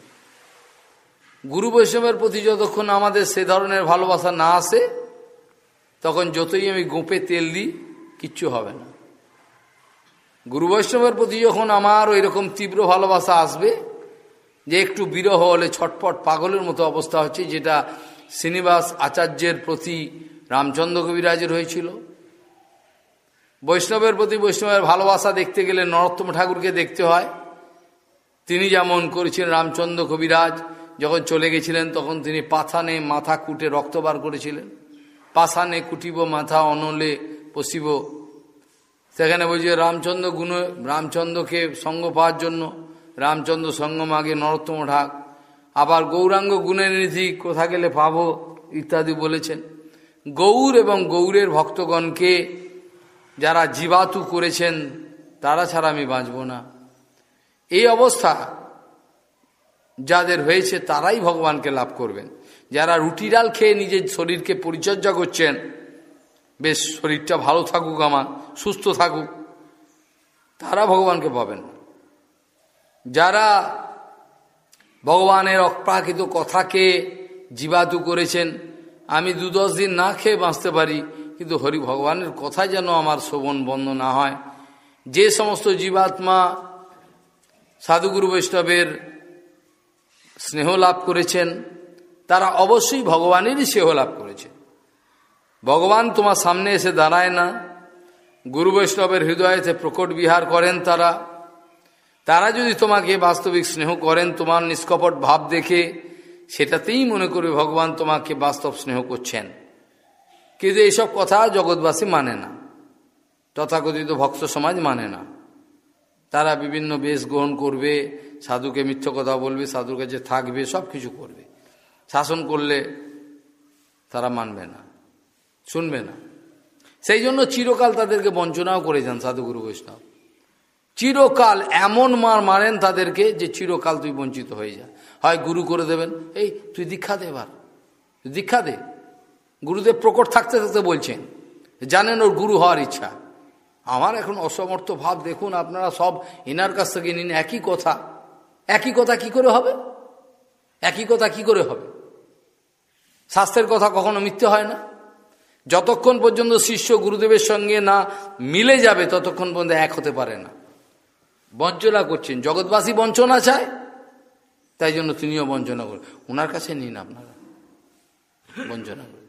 গুরু বৈষ্ণবের প্রতি যতক্ষণ আমাদের সে ধরনের ভালোবাসা না আসে, তখন যতই আমি গোপে তেল দিই, কিচ্ছু হবে না। গুরু বৈষ্ণবের প্রতি যখন আমার ওই রকম তীব্র ভালোবাসা আসবে যে একটু বিরহ হলে ছটপট পাগলের মতো অবস্থা হচ্ছে, যেটা শ্রীনিবাস আচার্যের প্রতি রামচন্দ্র কবিরাজের হয়েছিল। বৈষ্ণবের প্রতি বৈষ্ণবের ভালোবাসা দেখতে গেলে নরোত্তম ঠাকুরকে দেখতে হয়। তিনি যেমন করেছিলেন রামচন্দ্র কবিরাজ, যখন চলে গেছিলেন তখন তিনি পাথানে মাথা কুটে রক্ত বার করেছিলেন। পাথানে কুটিব মাথা, অনলে পশিব। সেখানে বলছে, রামচন্দ্র গুণ, রামচন্দ্রকে সঙ্গ পাওয়ার জন্য রামচন্দ্র সঙ্গ মাগে নরোত্তম ঢাক আবার গৌরাঙ্গ গুণের নিধি কোথা গেলে পাব ইত্যাদি বলেছেন। গৌর এবং গৌরের ভক্তগণকে যারা জীবাতু করেছেন, তারা ছাড়া আমি বাঁচব না। এই অবস্থা যাদের হয়েছে, তারাই ভগবানকে লাভ করবেন। যারা রুটি ডাল খেয়ে নিজের শরীরকে পরিচর্যা করছেন, বেশ শরীরটা ভালো থাকুক আমার, সুস্থ থাকুক, তারা ভগবানকে পাবেন। যারা ভগবানের অপ্রাকৃত কথাকে জীবাতু করেছেন, আমি দু দশ দিন না খেয়ে বাঁচতে পারি, কিন্তু হরি ভগবানের কথা যেন আমার শোভন বন্ধ না হয়। যে সমস্ত জীবাত্মা সাধুগুরু বৈষ্ণবের স্নেহ লাভ করেছেন, তারা অবশ্যই ভগবানেরই স্নেহ লাভ করেছে। ভগবান তোমার সামনে এসে দাঁড়ায় না, গুরু বৈষ্ণবের হৃদয়েতে প্রকট বিহার করেন তারা। তারা যদি তোমাকে বাস্তবিক স্নেহ করেন, তোমার নিষ্কপট ভাব দেখে সেটাতেই মনে করবে ভগবান তোমাকে বাস্তব স্নেহ করছেন। কিন্তু এইসব কথা জগৎবাসী মানে না। তথাকথিত ভক্ত সমাজ মানে না। তারা বিভিন্ন বেশ গ্রহণ করবে, সাধুকে মিথ্য কথা বলবে, সাধুর কাছে থাকবে সব কিছু করবে। শাসন করলে তারা মানবে না, শুনবে না। সেই জন্য চিরকাল তাদেরকে বঞ্চনাও করে যান সাধুগুরু বৈষ্ণব। চিরকাল এমন মার মারেন তাদেরকে যে চিরকাল তুই বঞ্চিত হয়ে যা। হয় গুরু করে দেবেন, এই, তুই দীক্ষা দে এবার। দীক্ষা দে। গুরুদেব প্রকট থাকতে থাকতে বলছেন, জানেন ওর গুরু হওয়ার ইচ্ছা। আমার এখন অসমর্থ ভাব, দেখুন আপনারা সব এনার কাছ থেকে নিন, একই কথা। একই কথা কি করে হবে? একই কথা কি করে হবে? স্বাস্থ্যের কথা কখনো মিথ্যে হয় না। যতক্ষণ পর্যন্ত শিষ্য গুরুদেবের সঙ্গে না মিলে যাবে, ততক্ষণ পর্যন্ত এক হতে পারে না। বঞ্চনা করছেন। জগৎবাসী বঞ্চনা চায়, তাই জন্য তিনিও বঞ্চনা করেন। ওনার কাছে নিন আপনারা। বঞ্চনা করেন।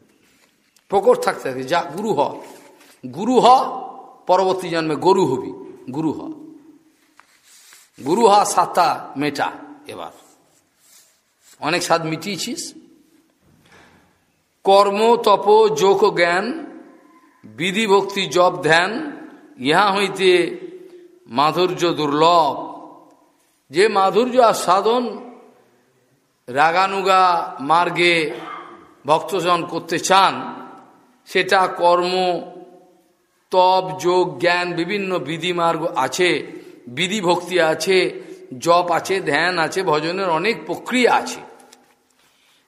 প্রকট থাকতে থাকে যা গুরু হ গুরু হ, পরবর্তী জন্মে গরু হবি, গুরু হ। গুরু হ সাতটা মেটা এবার। অনেক স্বাদ মিটিয়েছিস। কর্ম, তপ, যোগ, জ্ঞান বিধি ভক্তি জপ, ধ্যান, ইহা হইতে মাধুর্য দুর্লভ। যে মাধুর্য সাধন রাগানুগা মার্গে ভক্তজন করতে চান, সেটা কর্ম, তপ, যোগ, জ্ঞান, বিভিন্ন বিধি মার্গ আছে, বিধি ভক্তি আছে, জপ আছে, ধ্যান আছে, ভজনের অনেক প্রক্রিয়া আছে।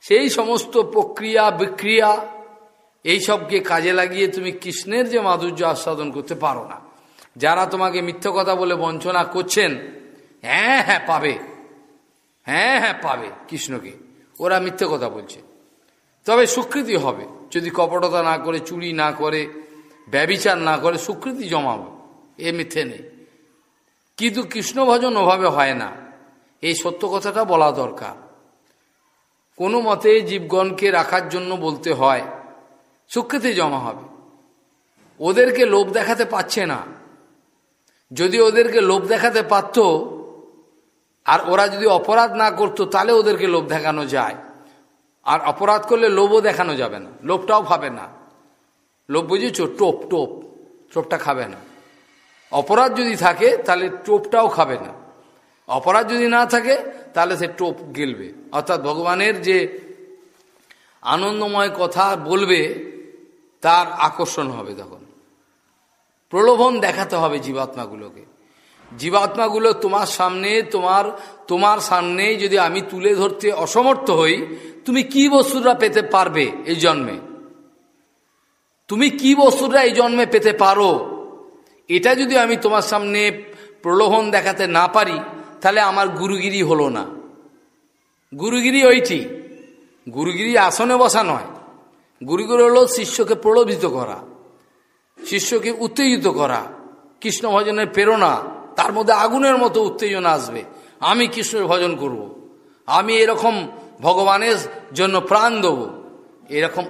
সেই সমস্ত প্রক্রিয়া, বিক্রিয়া এইসবকে কাজে লাগিয়ে তুমি কৃষ্ণের যে মাধুর্য আস্বাদন করতে পারো না। যারা তোমাকে মিথ্য কথা বলে বঞ্চনা করছেন হ্যাঁ হ্যাঁ পাবে। হ্যাঁ হ্যাঁ পাবে কৃষ্ণকে। ওরা মিথ্যে কথা বলছে। তবে স্বীকৃতি হবে। যদি কপটতা না করে, চুরি না করে, ব্যবিচার না করে স্বীকৃতি জমাবে। এ মিথ্যে নেই। কিন্তু কৃষ্ণ ভজন ওভাবে হয় না। এই সত্য কথাটা বলা দরকার। কোনো মতে জীবগণকে রাখার জন্য বলতে হয় স্বীকৃতি জমা হবে। ওদেরকে লোভ দেখাতে পাচ্ছে না। যদি ওদেরকে লোভ দেখাতে পারত আর ওরা যদি অপরাধ না করতো, তাহলে ওদেরকে লোভ দেখানো যায়। আর অপরাধ করলে লোভও দেখানো যাবে না, লোভটাও খাবে না। লোভ বুঝেছ? টোপ টোপ, টোপটা খাবে না। অপরাধ যদি থাকে, তাহলে টোপটাও খাবে না। অপরাধ যদি না থাকে, তাহলে সে টোপ গেলবে। অর্থাৎ ভগবানের যে আনন্দময় কথা বলবে, তার আকর্ষণ হবে তখন। প্রলোভন দেখাতে হবে জীবাত্মাগুলোকে। জীবাত্মাগুলো তোমার সামনে, তোমার তোমার সামনে যদি আমি তুলে ধরতে অসমর্থ হই, তুমি কি বস্তুটা পেতে পারবে এই জন্মে? তুমি কি বস্তুটা এই জন্মে পেতে পারো? এটা যদি আমি তোমার সামনে প্রলোভন দেখাতে না পারি, তাহলে আমার গুরুগিরি হলো না। গুরুগিরি ওইটি। গুরুগিরি আসনে বসা নয়। গুরুগিরি হলো শিষ্যকে প্রলোভিত করা। শিষ্যকে উত্তেজিত করা, কৃষ্ণ ভজনের প্রেরণা, তার মধ্যে আগুনের মতো উত্তেজনা আসবে। আমি কৃষ্ণের ভজন করব। আমি এরকম ভগবানের জন্য প্রাণ দেব। এরকম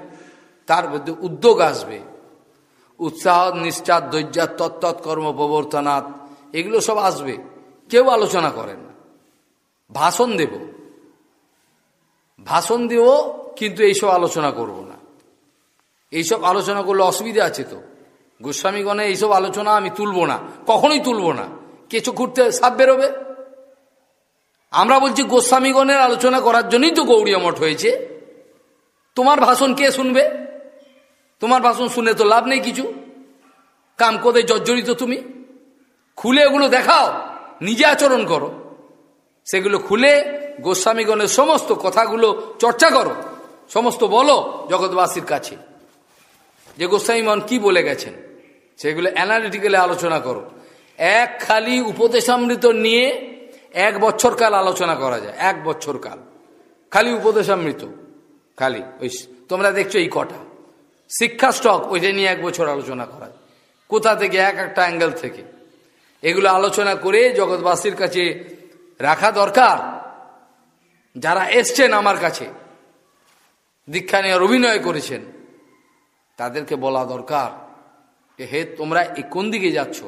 তার মধ্যে উদ্যোগ আসবে। উৎসাহ, নিষ্ঠা ধৈর্যাত তত্তৎ কর্ম প্রবর্তনাথ এগুলো সব আসবে। কেউ আলোচনা করেন ভাষণ দেব। ভাষণ দেব, কিন্তু এইসব আলোচনা করব না। এইসব আলোচনা করলে অসুবিধা আছে তো। গোস্বামীগণে এইসব আলোচনা আমি তুলব না। কখনোই তুলব না। কিছু ঘুরতে সাপ বেরোবে? আমরা বলছি, গোস্বামীগণের আলোচনা করার জন্যই তো গৌরী মঠ হয়েছে। তোমার ভাষণ কে শুনবে? তোমার ভাষণ শুনে তো লাভ নেই কিছু। কাম কোদে জর্জরিত তুমি? খুলে ওগুলো দেখাও, নিজে আচরণ করো। সেগুলো খুলে গোস্বামীগণের সমস্ত কথাগুলো চর্চা করো, সমস্ত বলো জগৎবাসীর কাছে। যে গোস্বামীগণ কি বলে গেছেন? সেগুলো অ্যানালিটিক্যালি আলোচনা করো। এক খালি উপদেশামৃত নিয়ে এক বছর কাল আলোচনা করা যায়। এক বছর কাল। খালি উপদেশামৃত। খালি। ওই তোমরা দেখছ এই কটা। শিক্ষা স্টক, ওইটা নিয়ে এক বছর আলোচনা করা কোথা থেকে? এক একটা অ্যাঙ্গেল থেকে। এগুলো আলোচনা করে জগৎবাসীর কাছে রাখা দরকার। যারা এসছেন আমার কাছে, দীক্ষা নেওয়ার অভিনয় করেছেন, তাদেরকে বলা দরকার। হে, তোমরা এ কোন দিকে যাচ্ছ?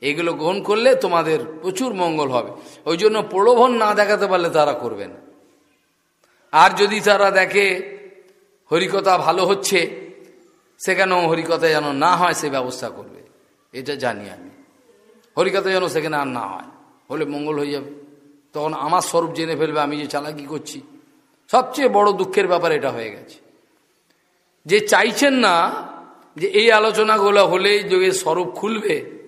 এগুলো গ্রহণ করলে তোমাদের প্রচুর মঙ্গল হবে। ওই জন্য প্রলোভন না দেখাতে পারলে তারা করবে না। আর যদি তারা দেখে হরিকথা ভালো হচ্ছে, সেখানেও হরিকথা যেন না হয়, সে ব্যবস্থা করবে। এটা জানি আমি। হরিকথা যেন সেখানে আর না হয়, হলে মঙ্গল হয়ে যাবে। তখন আমার স্বরূপ জেনে ফেলবে, আমি যে চালাকি করছি। সবচেয়ে বড় দুঃখের ব্যাপার এটা হয়ে গেছে। যে চাইছেন না যে এই আলোচনাগুলো হলে যোগের স্বরূপ খুলবে,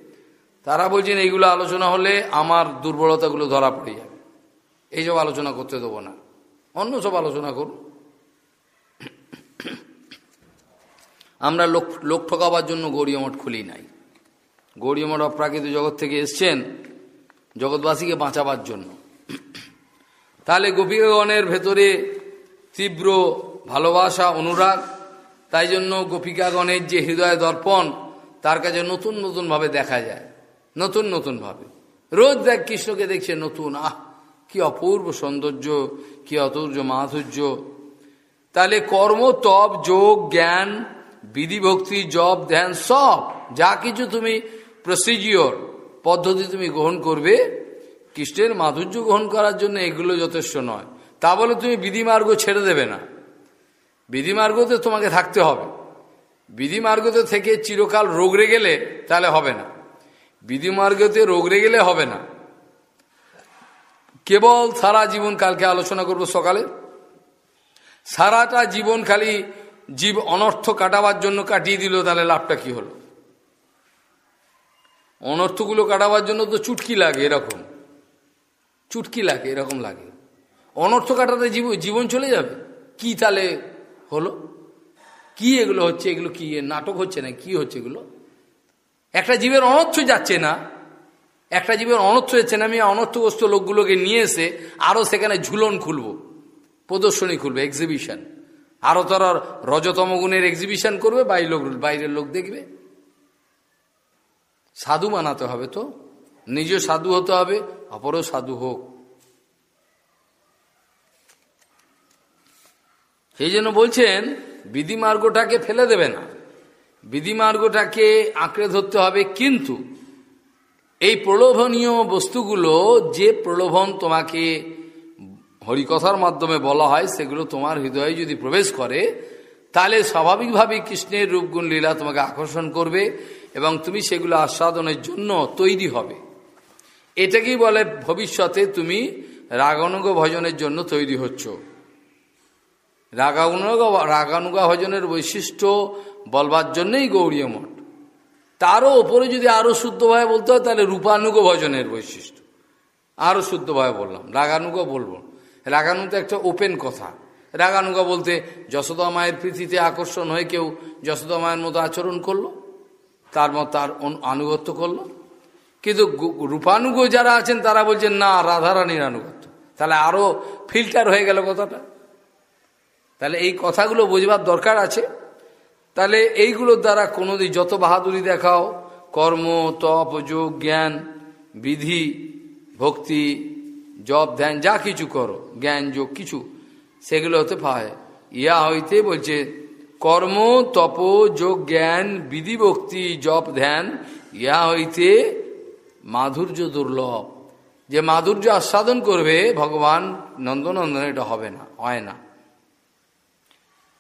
তারা বলছেন এইগুলো আলোচনা হলে আমার দুর্বলতাগুলো ধরা পড়ে যাবে। এইসব আলোচনা করতে দেবো না। অন্য সব আলোচনা করুন। আমরা লোক লোক ঠকাবার জন্য গৌরীমঠ খুলি নাই। গৌরীমঠ অপ্রাকৃত জগৎ থেকে এসছেন জগৎবাসীকে বাঁচাবার জন্য। তাহলে গোপীগণের ভেতরে তীব্র ভালোবাসা, অনুরাগ তাই জন্য গোপিকাগণের যে হৃদয় দর্পণ, তার কাছে নতুন নতুনভাবে দেখা যায়। নতুন নতুনভাবে রোজ দেখ কৃষ্ণকে দেখছে নতুন। আহ, কি অপূর্ব সৌন্দর্য, কি অতুর্য মাধুর্য। তাহলে কর্ম, তপ, যোগ, জ্ঞান, বিধি, ভক্তি, জপ, ধ্যান, সব, যা কিছু তুমি প্রসিজিওর পদ্ধতি তুমি গ্রহণ করবে, কৃষ্ণের মাধুর্য গ্রহণ করার জন্য এগুলো যথেষ্ট নয়। তা বলে তুমি বিধিমার্গ ছেড়ে দেবে না। বিধিমার্গতে তোমাকে থাকতে হবে। বিধিমার্গতে থেকে চিরকাল রোগরে গেলে তাহলে হবে না। বিধিমার্গতে রোগরে গেলে হবে না। কেবল সারা জীবন কালকে আলোচনা করব সকালে। সারাটা জীবন খালি জীব অনর্থ কাটাবার জন্য কাটিয়ে দিল, তাহলে লাভটা কি হলো? অনর্থগুলো কাটাবার জন্য তো চুটকি লাগে এরকম। চুটকি লাগে, এরকম লাগে। অনর্থ কাটাতে জীবন চলে যাবে? কি তাহলে হলো? কি এগুলো হচ্ছে? এগুলো কি নাটক হচ্ছে না কি হচ্ছে এগুলো? একটা জীবের অনর্থ যাচ্ছে না। একটা জীবের অনর্থ যাচ্ছে না, আমি অনর্থগ্রস্ত লোকগুলোকে নিয়ে এসে আরও সেখানে ঝুলন খুলব, প্রদর্শনী খুলবে এক্সিবিশন আরও তারা রজতম গুণের এক্সিবিশন করবে বাইরের লোক বাইরের লোক দেখবে। সাধু বানাতে হবে তো? নিজে সাধু হতে হবে অপরও সাধু হোক। সেই জন্য বলছেন বিধিমার্গটাকে ফেলে দেবে না। বিধিমার্গটাকে আঁকড়ে ধরতে হবে, কিন্তু এই প্রলোভনীয় বস্তুগুলো যে প্রলোভন তোমাকে হরিকথার মাধ্যমে বলা হয়, সেগুলো তোমার হৃদয়ে যদি প্রবেশ করে, তাহলে স্বাভাবিকভাবে কৃষ্ণের রূপগুণ লীলা তোমাকে আকর্ষণ করবে এবং তুমি সেগুলো আস্বাদনের জন্য তৈরি হবে। এটাকেই বলে ভবিষ্যতে তুমি রাগানুগ ভজনের জন্য তৈরি হচ্ছ। রাগানুগ রাগানুগা ভজনের বৈশিষ্ট্য বলবার জন্যই গৌরীয় মঠ। তারও ওপরে যদি আরও শুদ্ধভাবে বলতে হয়, তাহলে রূপানুগ ভজনের বৈশিষ্ট্য। আরও শুদ্ধভাবে বললাম। রাগানুগ বলব। রাগানু তো একটা ওপেন কথা। রাগানুগা বলতে যশোদা মায়ের প্রীতিতে আকর্ষণ হয়ে কেউ যশোদা মায়ের মতো আচরণ করল, তার মত তার আনুগত্য করল। কিন্তু রূপানুগ যারা আছেন, তারা বলছেন, না, রাধারানীর আনুগত্য। তাহলে আরও ফিল্টার হয়ে গেল কথাটা। তাহলে এই কথাগুলো বোঝবার দরকার আছে। তাহলে এইগুলোর দ্বারা কোনোদিন যত বাহাদুরি দেখাও, কর্ম, তপ, যোগ, জ্ঞান, বিধি, ভক্তি, জপ, ধ্যান, যা কিছু করো, জ্ঞান, যোগ, কিছু, সেগুলো হতে পায়। ইয়া হইতে বলছে, কর্ম, তপ, যোগ, জ্ঞান, বিধি, ভক্তি, জপ, ধ্যান ইয়া হইতে মাধুর্য দুর্লভ। যে মাধুর্য আস্বাদন করবে, ভগবান নন্দনন্দন এটা হবে না, হয় না।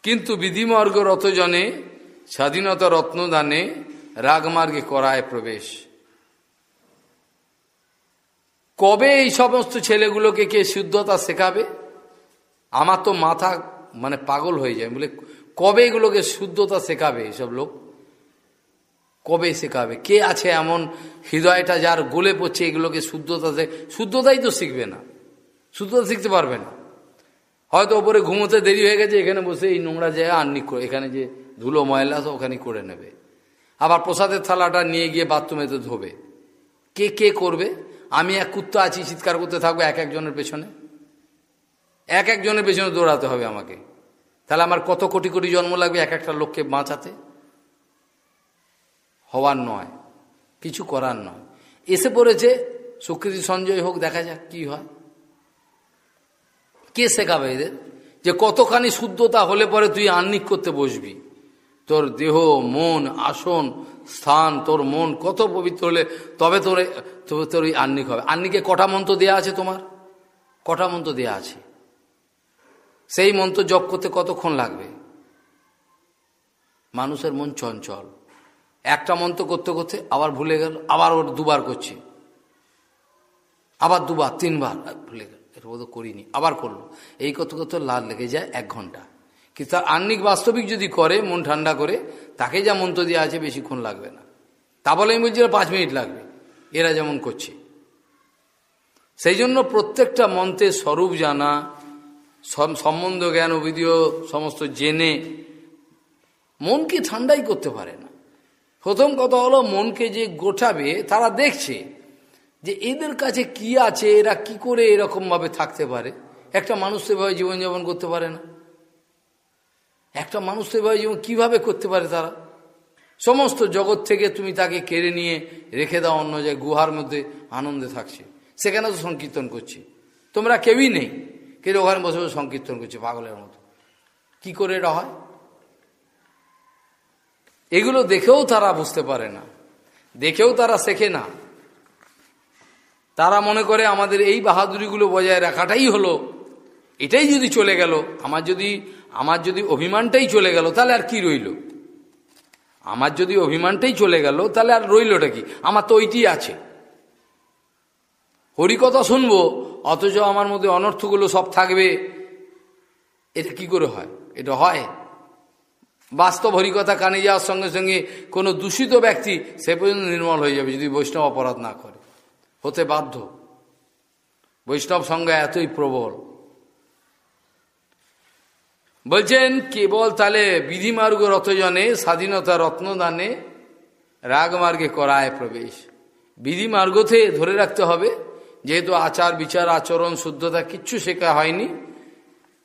কিন্তু বিধিমার্গ রথজনে স্বাধীনতা রত্নদানে রাগমার্গে করায় প্রবেশ। কবে এই সমস্ত ছেলেগুলোকে কে শুদ্ধতা শেখাবে? আমার তো মাথা মানে পাগল হয়ে যায়। বলে, কবে এগুলোকে শুদ্ধতা শেখাবে এইসব লোক? কবে শেখাবে? কে আছে এমন হৃদয়টা যার গোলে পড়ছে এগুলোকে শুদ্ধতা শুদ্ধতাই তো শিখবে না। শুদ্ধতা শিখতে পারবে না। হয়তো ওপরে ঘুমোতে দেরি হয়ে গেছে, এখানে বসে এই নোংরা জায়গা আননি করে এখানে যে ধুলো, ময়লা তো ওখানে করে নেবে। আবার প্রসাদের থালাটা নিয়ে গিয়ে বাথরুমেতে ধোবে। কে কে করবে? আমি এক কুত্তা আছি, চিৎকার করতে থাকব এক একজনের পেছনে। এক একজনের পেছনে দৌড়াতে হবে আমাকে। তাহলে আমার কত কোটি কোটি জন্ম লাগবে এক একটা লোককে বাঁচাতে? হওয়ার নয়, কিছু করার নয়। এসে পড়েছে, সুকৃতি সঞ্জয় হোক, দেখা যাক কি হয়। কে শেখাবে এদের? যে কতখানি শুদ্ধতা হলে পরে তুই আন্নিক করতে বসবি? তোর দেহ, মন, আসন, স্থান, তোর মন কত পবিত্র হলে তবে তোর তোর ওই আন্নিক হবে। আন্নিকে কটা মন্ত্র দেয়া আছে তোমার? কটা মন্ত্র দেয়া আছে? সেই মন্ত্র জপ করতে কতক্ষণ লাগবে? মানুষের মন চঞ্চল। একটা মন্ত্র করতে করতে আবার ভুলে গেল, আবার ওর দুবার করছে। আবার দুবার, তিনবার ভুলে গেল। এটা বোধ করিনি, আবার করল। এই কত কত লাল লেগে যায় এক ঘণ্টা। কিন্তু তার আন্নিক বাস্তবিক যদি করে, মন ঠান্ডা করে, তাকে যা মন্ত্র দেওয়া আছে বেশিক্ষণ লাগবে না। তা বলে আমি বলছি পাঁচ মিনিট লাগবে, এরা যেমন করছে। সেই জন্য প্রত্যেকটা মন্ত্রের স্বরূপ জানা সম্বন্ধ জ্ঞান অভিধীয় সমস্ত জেনে মনকে ঠান্ডাই করতে পারে না। প্রথম কথা হলো, মনকে যে গোটাবে তারা দেখছে। যে এদের কাছে কি আছে, এরা কি করে এরকমভাবে থাকতে পারে? একটা মানুষ সেভাবে জীবনযাপন করতে পারে না। একটা মানুষ সেভাবে জীবন কীভাবে করতে পারে তারা? সমস্ত জগৎ থেকে তুমি তাকে কেড়ে নিয়ে রেখে দাও অন্য জায়গায়, গুহার মধ্যে আনন্দে থাকছে। সেখানে তো সংকীর্তন করছে। তোমরা কেউই নেই। কেউ ওখানে বসে বসে সংকীর্তন করছে পাগলের মতো। কি করে এটা হয়? এগুলো দেখেও তারা বুঝতে পারে না। দেখেও তারা শেখে না। তারা মনে করে আমাদের এই বাহাদুরিগুলো বজায় রাখাটাই হলো। এটাই যদি চলে গেল, আমার যদি আমার যদি অভিমানটাই চলে গেল, তাহলে আর কি রইল? আমার যদি অভিমানটাই চলে গেল, তাহলে আর রইলটা কি? আমার তো ওইটি আছে। হরিকথা শুনব, অথচ আমার মধ্যে অনর্থগুলো সব থাকবে। এটা কি করে হয়? এটা হয়? বাস্তব হরিকথা কানে যাওয়ার সঙ্গে সঙ্গে কোনো দূষিত ব্যক্তি সে পর্যন্ত নির্মল হয়ে যাবে যদি বৈষ্ণব অপরাধ না করে। হতে বাধ্য। বৈষ্ণব সংজ্ঞা এতই প্রবল। বলছেন, কেবল তাহলে বিধিমার্গ রথজনে স্বাধীনতা রত্নদানে রাগমার্গে করায় প্রবেশ। বিধিমার্গতে ধরে রাখতে হবে, যেহেতু আচার, বিচার, আচরণ, শুদ্ধতা কিচ্ছু শেখা হয়নি,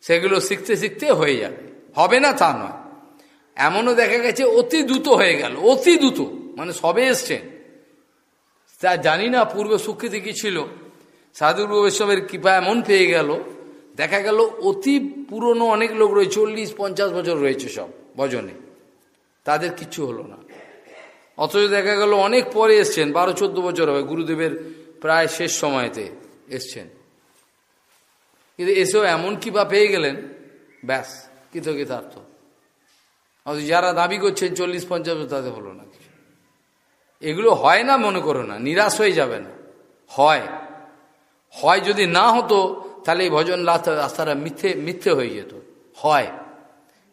সেগুলো শিখতে শিখতে হয়ে যাবে। হবে না তা নয়। এমনও দেখা গেছে, অতি দ্রুত হয়ে গেল, অতি দ্রুত। মানে সবে এসছেন। তা জানি না, পূর্বে সুখ্যাতি কি ছিল সাধুর বৈষ্ণবের কৃপা এমন পেয়ে গেল। দেখা গেল অতি পুরনো অনেক লোক রয়েছে, চল্লিশ, পঞ্চাশ বছর রয়েছে সব ভজনে। তাদের কিচ্ছু হলো না। অথচ দেখা গেল অনেক পরে এসছেন, বারো, চোদ্দ বছর হবে, গুরুদেবের প্রায় শেষ সময়তে এসছেন। কিন্তু এসেও এমন কিবা পেয়ে গেলেন, ব্যাস, কৃতজ্ঞতার্থ। অথচ যারা দাবি করছেন, চল্লিশ, পঞ্চাশ তাদের হলো না এগুলো হয় না, মনে করো না। নিরাশ হয়ে যাবে না। হয়। হয় যদি না হতো, তাহলে এই ভজন রাস্তাটা মিথ্যে মিথ্যে হয়ে যেত। হয়।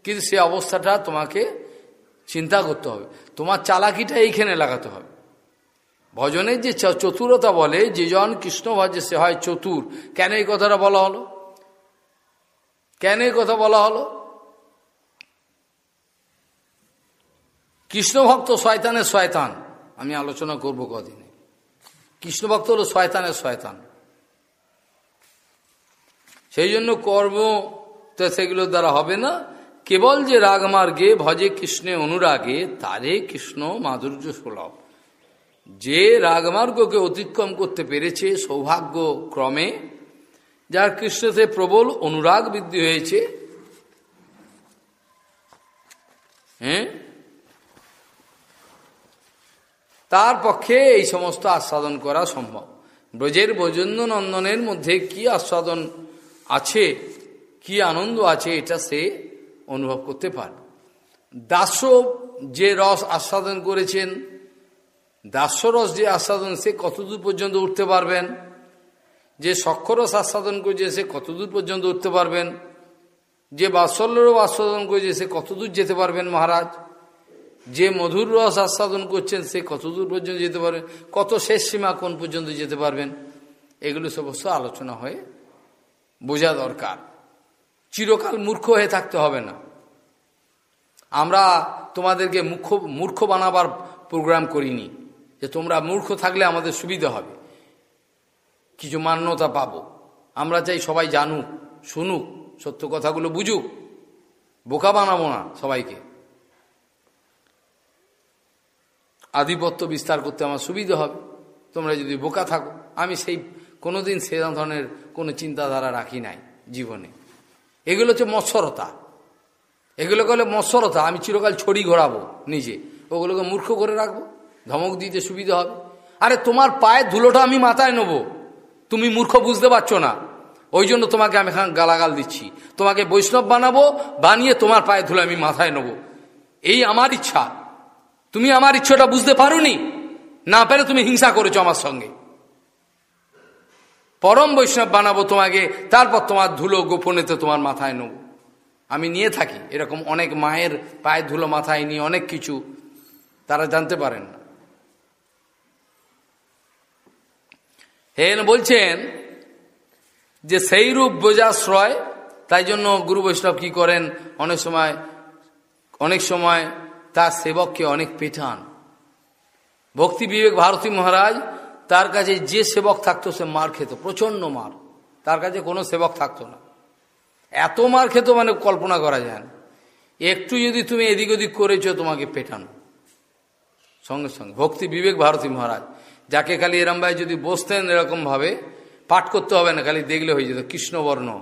কিন্তু সে অবস্থাটা তোমাকে চিন্তা করতে হবে। তোমার চালাকিটা এইখানে লাগাতে হবে। ভজনের যে চতুরতা বলে, যে জন কৃষ্ণ ভজে, সে হয় চতুর। কেন এই কথাটা বলা হলো? কেন এই কথা বলা হলো? কৃষ্ণ ভক্ত শয়তানের শয়তান। আমি আলোচনা করব কদিনে। কৃষ্ণভক্ত হলো শয়তানের শয়তান। সেই জন্য কর্ম তো সেগুলোর দ্বারা হবে না। কেবল যে রাগমার্গে ভজে কৃষ্ণে অনুরাগে, তারে কৃষ্ণ মাধুর্য সুলভ। যে রাগমার্গকে অতিক্রম করতে পেরেছে সৌভাগ্য ক্রমে যার কৃষ্ণতে প্রবল অনুরাগ বৃদ্ধি হয়েছে হ্যাঁ? তার পক্ষে এই সমস্ত আস্বাদন করা সম্ভব। ব্রজের বৈজন্য নন্দনের মধ্যে কি আস্বাদন আছে, কি আনন্দ আছে, এটা সে অনুভব করতে পারে দাস্য যে রস আস্বাদন করেছেন দাস্যরস যে আস্বাদন সে কতদূর পর্যন্ত উঠতে পারবেন? যে সক্ষরস আস্বাদন করেছে সে কতদূর পর্যন্ত উঠতে পারবেন? যে বাৎসল্যরও আস্বাদন করেছে সে কতদূর যেতে পারবেন মহারাজ? যে মধুর রস আস্বাদন করছেন, সে কতদূর পর্যন্ত যেতে পারবেন কত শেষ সীমা কোন পর্যন্ত যেতে পারবেন? এগুলো সমস্ত আলোচনা হয়ে বোঝা দরকার। চিরকাল মূর্খ হয়ে থাকতে হবে না। আমরা তোমাদেরকে মুখ্য মূর্খ বানাবার প্রোগ্রাম করিনি। যে তোমরা মূর্খ থাকলে আমাদের সুবিধা হবে। কিছু মান্যতা পাবো। আমরা চাই সবাই জানুক, শুনুক, সত্য কথাগুলো বুঝুক। বোকা বানাবো না সবাইকে। আধিপত্য বিস্তার করতে আমার সুবিধা হবে। তোমরা যদি বোকা থাকো, আমি সেই কোনোদিন সে ধরনের কোনো চিন্তাধারা রাখি নাই জীবনে। এগুলো হচ্ছে মৎসরতা। এগুলো হলে মৎসরতা, আমি চিরকাল ছড়ি ঘোরাবো নিজে। ওগুলোকে মূর্খ করে রাখব, ধমক দিতে সুবিধা হবে। আরে তোমার পায়ের ধুলোটা আমি মাথায় নেব। তুমি মূর্খ বুঝতে পারছ না। ওই জন্য তোমাকে আমি এখানে গালাগাল দিচ্ছি। তোমাকে বৈষ্ণব বানাবো, বানিয়ে তোমার পায়ে ধুলো আমি মাথায় নেব। এই আমার ইচ্ছা। তুমি আমার ইচ্ছাটা বুঝতে পারোনি? না পেরে তুমি হিংসা করেছ আমার সঙ্গে। পরম বৈষ্ণব বানাবো তোমাকে, তারপর তোমার ধুলো গোপনেতে তোমার মাথায় নেব। আমি নিয়ে থাকি, এরকম অনেক মায়ের পায়ে ধুলো মাথায় নিয়ে অনেক কিছু, তারা জানতে পারেন না। হেন বলছেন যে সেই রূপ বোঝাশ্রয়, তাই জন্য গুরু বৈষ্ণব কি করেন? অনেক সময় অনেক সময় তার সেবককে অনেক পেঠান। ভক্তি বিবেক ভারতী মহারাজ, তার কাছে যে সেবক থাকতো সে মার খেত প্রচণ্ড মার। তার কাছে কোনো সেবক থাকতো না। এত মার খেত মানে কল্পনা করা যায় না। একটু যদি তুমি এদিক ওদিক করেছ, তোমাকে পেটানো। সঙ্গে সঙ্গে, ভক্তি বিবেক ভারতী মহারাজ, যাকে খালি এরম ভাই যদি বসতেন এরকমভাবে পাঠ করতে হবে না, খালি দেখলে হয়ে যেত কৃষ্ণবর্ণ।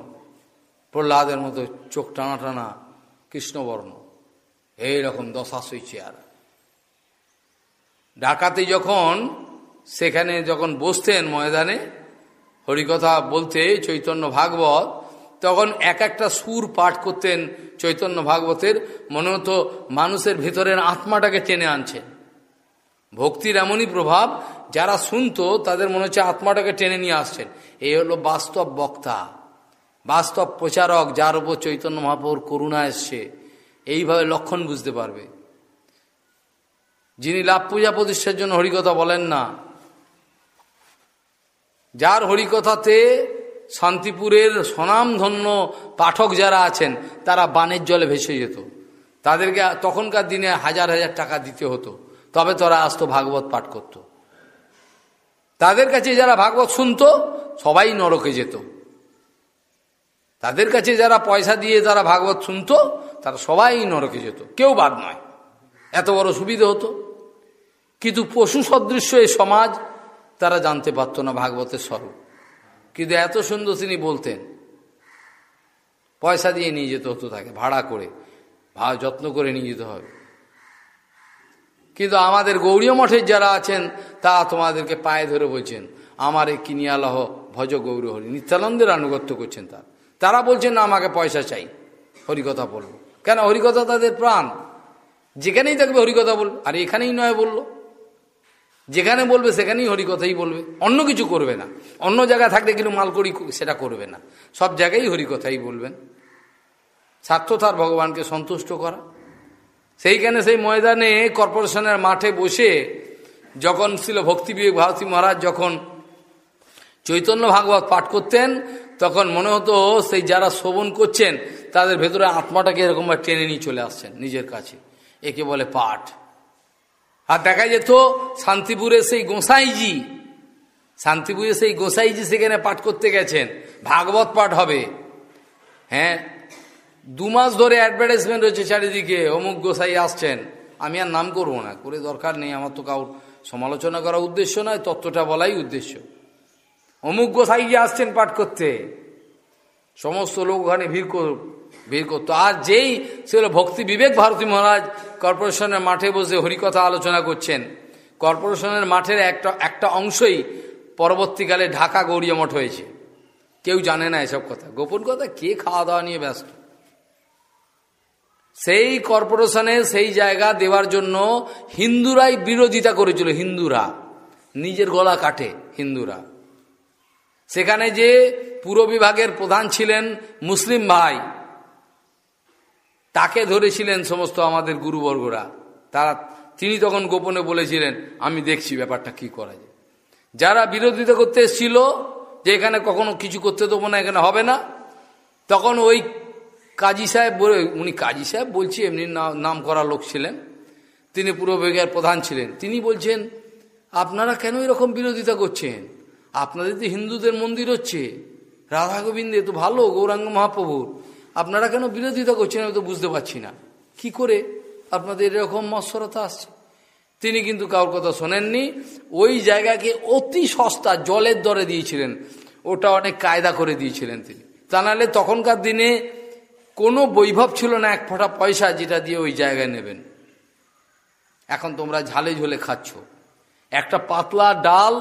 প্রহ্লাদের মতো চোখ টানা টানা কৃষ্ণবর্ণ। এইরকম দশাশই চেয়ার। ডাকাতে যখন, সেখানে যখন বসতেন ময়দানে, হরিকথা বলতে চৈতন্য ভাগবত, তখন এক একটা সুর পাঠ করতেন চৈতন্য ভাগবতের, মনে হতো মানুষের ভেতরের আত্মাটাকে টেনে আনছেন ভক্তির এমনই প্রভাব, যারা শুনতো তাদের মনে হচ্ছে আত্মাটাকে টেনে নিয়ে আসছেন। এই হলো বাস্তব বক্তা। বাস্তব প্রচারক, যার উপর চৈতন্য মহাপ্রভুর করুণা এসছে। এইভাবে লক্ষণ বুঝতে পারবে। যিনি লাভ পূজা প্রতিষ্ঠার জন্য হরিকথা বলেন না। যার হরিকথাতে শান্তিপুরের স্বনামধন্য পাঠক যারা আছেন, তারা বানের জলে ভেসে যেত। তাদেরকে তখনকার দিনে হাজার হাজার টাকা দিতে হতো। তবে তারা আসতো ভাগবত পাঠ করত। তাদের কাছে যারা ভাগবত শুনত, সবাই নরকে যেত। তাদের কাছে যারা পয়সা দিয়ে তারা ভাগবত শুনতো তারা সবাই নরকে যেত। কেউ বাদ নয়। এত বড় সুবিধে হতো। কিন্তু পশু সদৃশ্য এই সমাজ, তারা জানতে পারত না ভাগবতের স্বরূপ। কিন্তু এত সুন্দর তিনি বলতেন, পয়সা দিয়ে নিয়ে যেতে হতো তাকে, ভাড়া করে ভা যত্ন করে নিয়ে যেতে হবে। কিন্তু আমাদের গৌরীয় মঠের যারা আছেন তা তোমাদেরকে পায়ে ধরে বলছেন, আমার এই কিনিয়ালহ ভজ গৌর হরি নিত্যানন্দের আনুগত্য করছেন তার। তারা বলছেন, না, আমাকে পয়সা চাই। হরিকথা বলব কেন হরিকথা তাদের প্রাণ? যেখানেই থাকবে হরিকথা বলবে। আর এখানেই নয় বলল। যেখানে বলবে, সেখানেই হরিকথাই বলবে। অন্য কিছু করবে না। অন্য জায়গায় থাকলে কিন্তু মালকড়ি সেটা করবে না। সব জায়গায় হরিকথাই বলবেন। স্বার্থ তার ভগবানকে সন্তুষ্ট করা। সেইখানে সেই ময়দানে কর্পোরেশনের মাঠে বসে যখন ছিল ভক্তি বিবেক ভারতী মহারাজ যখন চৈতন্য ভাগবত পাঠ করতেন তখন মনে হতো সেই যারা শ্রবণ করছেন, তাদের ভেতরে আত্মাটাকে এরকম টেনে নিয়ে চলে আসছেন নিজের কাছে। একে বলে পাঠ। আর দেখা যেত, শান্তিপুরে সেই গোসাইজি, শান্তিপুরে সেই গোসাইজি সেখানে পাঠ করতে গেছেন। ভাগবত পাঠ হবে। হ্যাঁ দু মাস ধরে অ্যাডভার্টাইজমেন্ট রয়েছে চারিদিকে, অমুক গোসাই আসছেন। আমি আর নাম করব না, করে দরকার নেই, আমার তো কাউর সমালোচনা করা উদ্দেশ্য নয়, তত্ত্বটা বলাই উদ্দেশ্য। অমুক গোসাই যে আসছেন পাঠ করতে। সমস্ত লোক ওখানে ভিড় ভিড় করতো। আর যেই ছিল ভক্তি বিবেক ভারতী মহারাজ কর্পোরেশনের মাঠে বসে হরিকথা আলোচনা করছেন। কর্পোরেশনের মাঠের একটা একটা অংশই পরবর্তীকালে ঢাকা গৌরীয় মঠ হয়েছে। কেউ জানে না এসব কথা। গোপন কথা, কে খাওয়া দাওয়া নিয়ে ব্যস্ত? সেই কর্পোরেশনে সেই জায়গা দেওয়ার জন্য হিন্দুরাই বিরোধিতা করেছিল, হিন্দুরা। নিজের গলা কাটে হিন্দুরা। সেখানে যে পুরো বিভাগের প্রধান ছিলেন মুসলিম ভাই, তাকে ধরেছিলেন সমস্ত আমাদের গুরুবর্গরা। তারা, তিনি তখন গোপনে বলেছিলেন, আমি দেখছি ব্যাপারটা কি করা যায়। যারা বিরোধিতা করতে এসেছিল, যে এখানে কখনো কিছু করতে দেবো না, এখানে হবে না, তখন ওই কাজী সাহেব বলে, উনি কাজী সাহেব বলছি, এমনি নাম করা লোক ছিলেন, তিনি পূর্ব বিভাগের প্রধান ছিলেন। তিনি বলছেন, আপনারা কেন এরকম বিরোধিতা করছেন? আপনাদের তো হিন্দুদের মন্দির হচ্ছে, রাধা গোবিন্দে তো ভালো, গৌরাঙ্গ মহাপ্রভুর। আপনারা কেন বিরোধিতা করছেন আমি তো বুঝতে পারছি না। কি করে? আপনাদের এরকম মৎসরতা আসছে। তিনি কিন্তু কারোর কথা শোনেননি। ওই জায়গাকে অতি সস্তা জলের দরে দিয়েছিলেন। ওটা অনেক কায়দা করে দিয়েছিলেন তিনি। তা নাহলে তখনকার দিনে কোনো বৈভব ছিল না এক ফোঁটা পয়সা যেটা দিয়ে ওই জায়গায় নেবেন। এখন তোমরা ঝালে ঝোলে খাচ্ছ। একটা পাতলা ডাল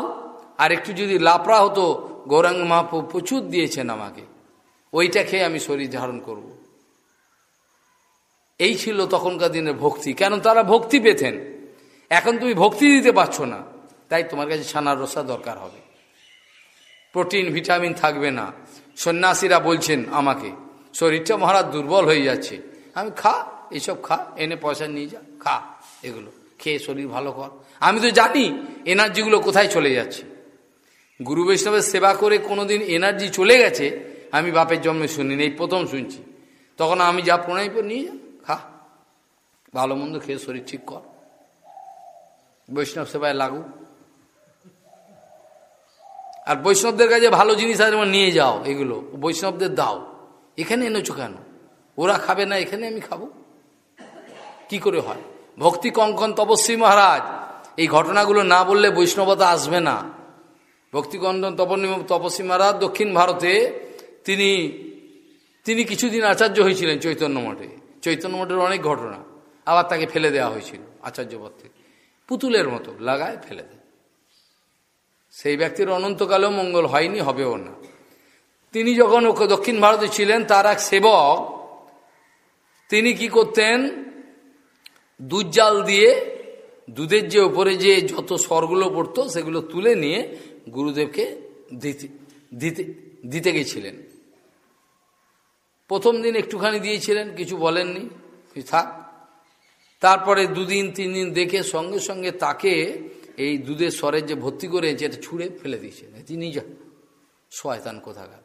আর একটু যদি লাপড়া হতো, গৌরাঙ্গ মহাপ্রভু প্রচুর দিয়েছেন আমাকে। ওইটা খেয়ে আমি শরীর ধারণ করব। এই ছিল তখনকার দিনের ভক্তি। কেন তারা ভক্তি পেতেন? এখন তুমি ভক্তি দিতে পারছ না। তাই তোমার কাছে ছানার রসা দরকার হবে। প্রোটিন, ভিটামিন থাকবে না। সন্ন্যাসীরা বলছেন আমাকে, শরীরটা মহারাজ দুর্বল হয়ে যাচ্ছে। আমি, খা এইসব খা, এনে পয়সা নিয়ে যা, খা, এগুলো। খেয়ে শরীর ভালো কর। আমি তো জানি, এনার্জিগুলো কোথায় চলে যাচ্ছে। গুরু বৈষ্ণবের সেবা করে কোনোদিন এনার্জি চলে গেছে, আমি বাপের জন্মে শুনিনি, এই প্রথম শুনছি। তখন আমি যা প্রণয় করে নিয়ে যা, খা। ভালো মন্দ খেয়ে শরীর ঠিক কর। বৈষ্ণব সেবায় লাগু। আর বৈষ্ণবদের কাছে ভালো জিনিস আছে নিয়ে যাও, এগুলো। বৈষ্ণবদের দাও। এখানে এনেছো কেন? ওরা খাবে না, এখানে আমি খাব। কি করে হয়? ভক্তি কঙ্কন তপস্বী মহারাজ, এই ঘটনাগুলো না বললে বৈষ্ণবতা আসবে না। ভক্তি কঙ্কন তপস্বী মহারাজ দক্ষিণ ভারতে তিনি তিনি কিছুদিন আচার্য হয়েছিলেন চৈতন্য মঠে। চৈতন্য মঠের অনেক ঘটনা। আবার তাকে ফেলে দেওয়া হয়েছিল আচার্য পদ। থেকে পুতুলের মতো লাগায় ফেলে দেয়। সেই ব্যক্তির অনন্তকালেও মঙ্গল হয়নি, হবেও না। তিনি যখন ওকে দক্ষিণ ভারতে ছিলেন, তার এক সেবক, তিনি কি করতেন? দুধ জাল দিয়ে দুধের যে ওপরে যে যত স্বরগুলো পড়তো, সেগুলো তুলে নিয়ে গুরুদেবকে দিতে দিতে দিতে গেছিলেন। প্রথম দিন একটুখানি দিয়েছিলেন, কিছু বলেননি থাক। তারপরে দুদিন তিন দিন দেখে সঙ্গে সঙ্গে তাকে এই দুধের স্বরের যে ভর্তি করে এটা ছুঁড়ে ফেলে দিয়েছেন তিনি যা শয়তান কোথাকার।